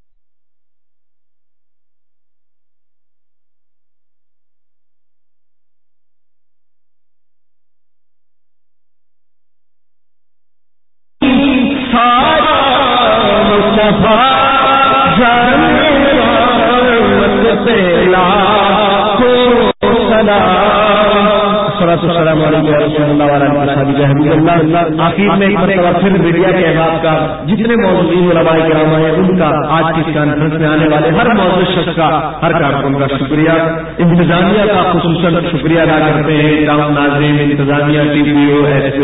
اللہ آخر میں مرتبہ پھر میڈیا کے احباب کا جتنے موضوع علماء کرامہ ہیں ان کا آج کی کانفرنس میں آنے والے ہر موضوع شخص کا ہر کارکن کا شکریہ انتظامیہ کا خصوصاً شکریہ ادا کرتے ہیں ٹاؤن ناظرین انتظامیہ T P O S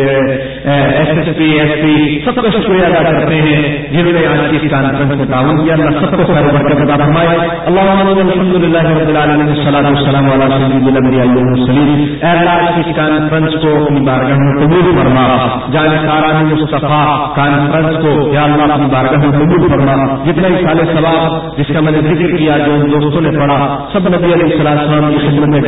S P S P سب کا شکریہ ادا کرتے ہیں جنہوں نے آج کی کانفرنس میں تعاون کیا اللہ سب کو خیر برکت عطا فرمائے اللہ الحمد للہ رب العالمین والصلاة والسلام علی سید الانبیاء والمرسلین اے اللہ کی کانفرنس کو اپنی بارگاہ میں قبول فرما، جان سارا مصطفیٰ کانفرنس کو یا اللہ اپنی بارگاہ میں قبول فرما۔ جتنا ہی سال ثواب جس کا میں نے ذکر کیا، جو ان دوستوں نے پڑھا، سب نبی علیہ السلام السلام کی خدمت میں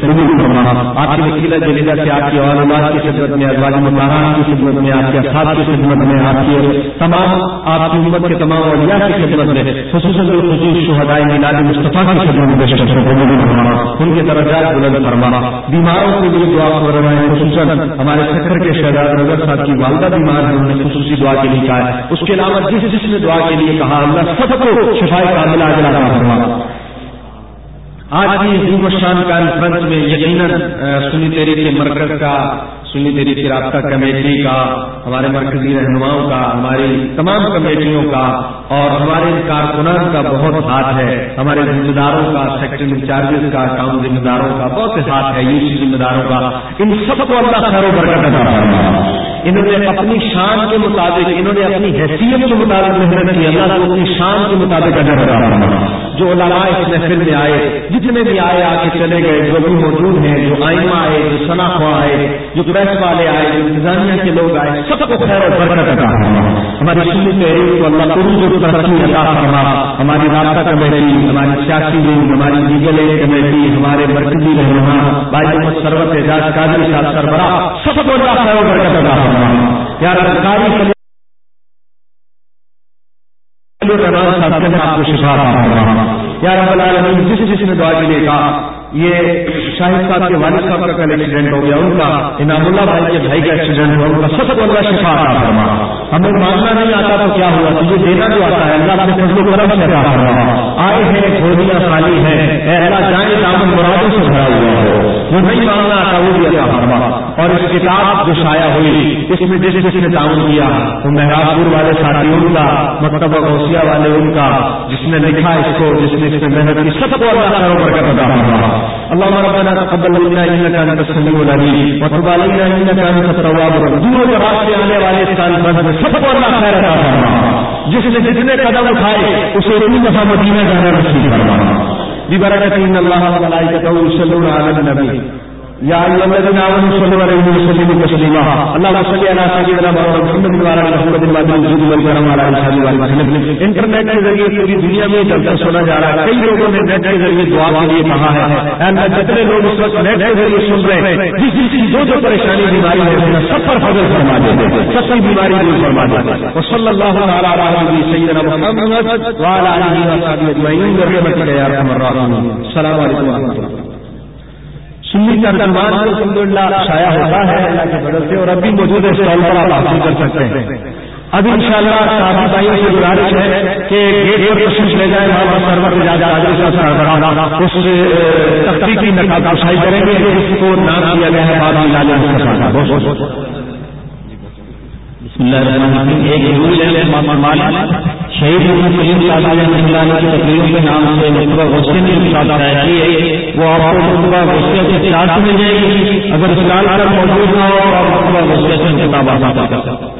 قبول فرما۔ آپ کی وکیل جلیلہ سے آپ کی اولاد کی خدمت میں، ازواج مطالعہ کی خدمت میں، آپ کے اصحاب کی خدمت میں، آپ کے تمام، آپ کی امت کے تمام اولیاء کی خدمت میں، خصوصاً خصوص شہداء میلاد مصطفیٰ کی خدمت میں قبول فرما۔ ان کے درجات بلند فرما۔ بیماروں کے لیے دعا کر رہے ہیں خصوصاً ہمارے سکر کے شہزاد نظر صاحب کی والدہ بیمار ہے انہوں نے خصوصی دعا کے لیے کہا ہے۔ اس کے علاوہ جس جس نے دعا کے لیے کہا، اللہ سب کو شفائی کا ملا جلا فرما۔ آج کی حکوم شان کانفرنس میں یقیناً سنی تیری کے مرکز کا سنی تحریک رابطہ کمیٹی کا، ہمارے مرکزی رہنماؤں کا، ہماری تمام کمیٹیوں کا اور ہمارے کارکنان کا بہت ہاتھ ہے، ہمارے ذمہ داروں کا سیکٹری انچارجز کا کام ذمہ داروں کا، بہت سے ہاتھ ہے یو سی ذمہ داروں کا۔ ان سب کو اللہ خیر و برکت عطا فرما انہوں نے اپنی شان کے مطابق، انہوں نے اپنی حیثیت کے مطابق محنت کی، اللہ کو اپنی شان کے مطابق اجر عطا فرما جو علماء اس محفل میں آئے، جتنے بھی آئے آ کے چلے گئے، جو بھی موجود ہیں، جو آئمہ آئے، جو صناخوا آئے، جو پریس والے آئے، جو انتظامیہ کے لوگ آئے، سب کو خیر و برکت عطا فرما۔ ہماری سنی تحریر کو اللہ پوری جو ترقی عطا فرما۔ ہماری رابطہ کمیٹی، ہماری سیاسی ونگ ہماری لیگل ایڈ کمیٹی، ہمارے مرکزی رہنما، بھائی محمد سروت اعجاز قادری صاحب سربراہ، سب کو اللہ خیر و برکت عطا فرما، یا سرکاری صاحب کے آپ کو شفا فرما یا رب العالمین، جس جس نے دعا کے لیے کہا یہ شاہد صاحب کے والد صاحب کا کل ایکسیڈنٹ ہو گیا، ان کا، انعام اللہ بھائی کے بھائی کا ایکسیڈنٹ ہوا، ان کا سب کو اللہ شفا عطا فرما۔ ہمیں مانگنا نہیں آتا تو کیا ہوا؟ تجھے دینا جو آتا ہے، اللہ اپنے فضل و کرم سے عطا فرما۔ آئے ہیں، گھوڑیاں خالی ہیں، اے اللہ جائیں دامن مرادوں سے بھرا ہوا ہو۔ جو نہیں مانگنا آتا وہ بھی عطا فرما اور اس کتاب جو شائع ہوئی، اس میں جس جس نے تعاون کیا، وہ محراب پور والے ساتھیوں کا مکتبہ غوثیہ والے ان کا، جس نے لکھا اس کو، جس نے اس میں محنت کی، سب کو اللہ تعالیٰ برکت عطا فرما۔ اللهم ربنا تقبل منا انك انت السميع العليم وتب علينا انك انت التواب الرحيم دور دراز سے آنے والے اس کانفرنس میں سب کو اللہ خیر عطا فرما۔ جس نے جتنے قدم اٹھائے، اسے اتنی دفعہ مدینہ جانا نصیب فرما۔ ببرکت ان اللہ وملائکته يصلون على النبي یا ایھا الذین آمنوا صلوا علیہ وسلموا تسلیما. اللهم صل علی سیدنا محمد وعلى ال محمد وعلى ال والکرم علی صحابہ وسلم انٹرنیٹ کے ذریعے پوری دنیا میں چلتا سنا جا رہا ہے. کئی لوگوں نے نیٹ کے ذریعے دعا کے لیے کہا ہے. اے اللہ، جتنے لوگ اس وقت نیٹ کے ذریعے سن رہے ہیں، جس جس کی جو جو پریشانی بیماری ہے سب پر فضل فرما دے سب کی بیماری دور فرما دے وصلی اللہ علی سیدنا محمد وعلى اله وصحبه اجمعین، برحمتک یا ارحم الراحمین. السلام علیکم و رحمۃ اللہ. سنی ترجمان کو الحمد للہ شایا ہوتا ہے، اللہ کی مدد سے، اور اب بھی موجود ہے اسٹال پر آپ حاصل کر سکتے ہیں۔ اب ان شاء اللہ صحابی بھائیوں سے گزارش ہے کہ گیٹ پر تشریف لے جائے ہمارا سرور اجازت عادل کا سربراہ اس تختی کی نقاب کشائی کریں گے، جس کو نام دیا گیا ہے بابا لال بہت بہت بسم اللہ الرحمن الرحیم ایک ضرور ہے شہید محمد سلیم صاحب رحمۃ اللہ علیہ کی تقریروں کے نام سے مطلبہ غصے میں ساتھ شائع ہے۔ وہ آپ کو مطلبہ غصے سے چار مل جائے گی۔ اگر فی الحال موجود نہ ہو اور مطلبہ غصے سے کتاب آ سکتا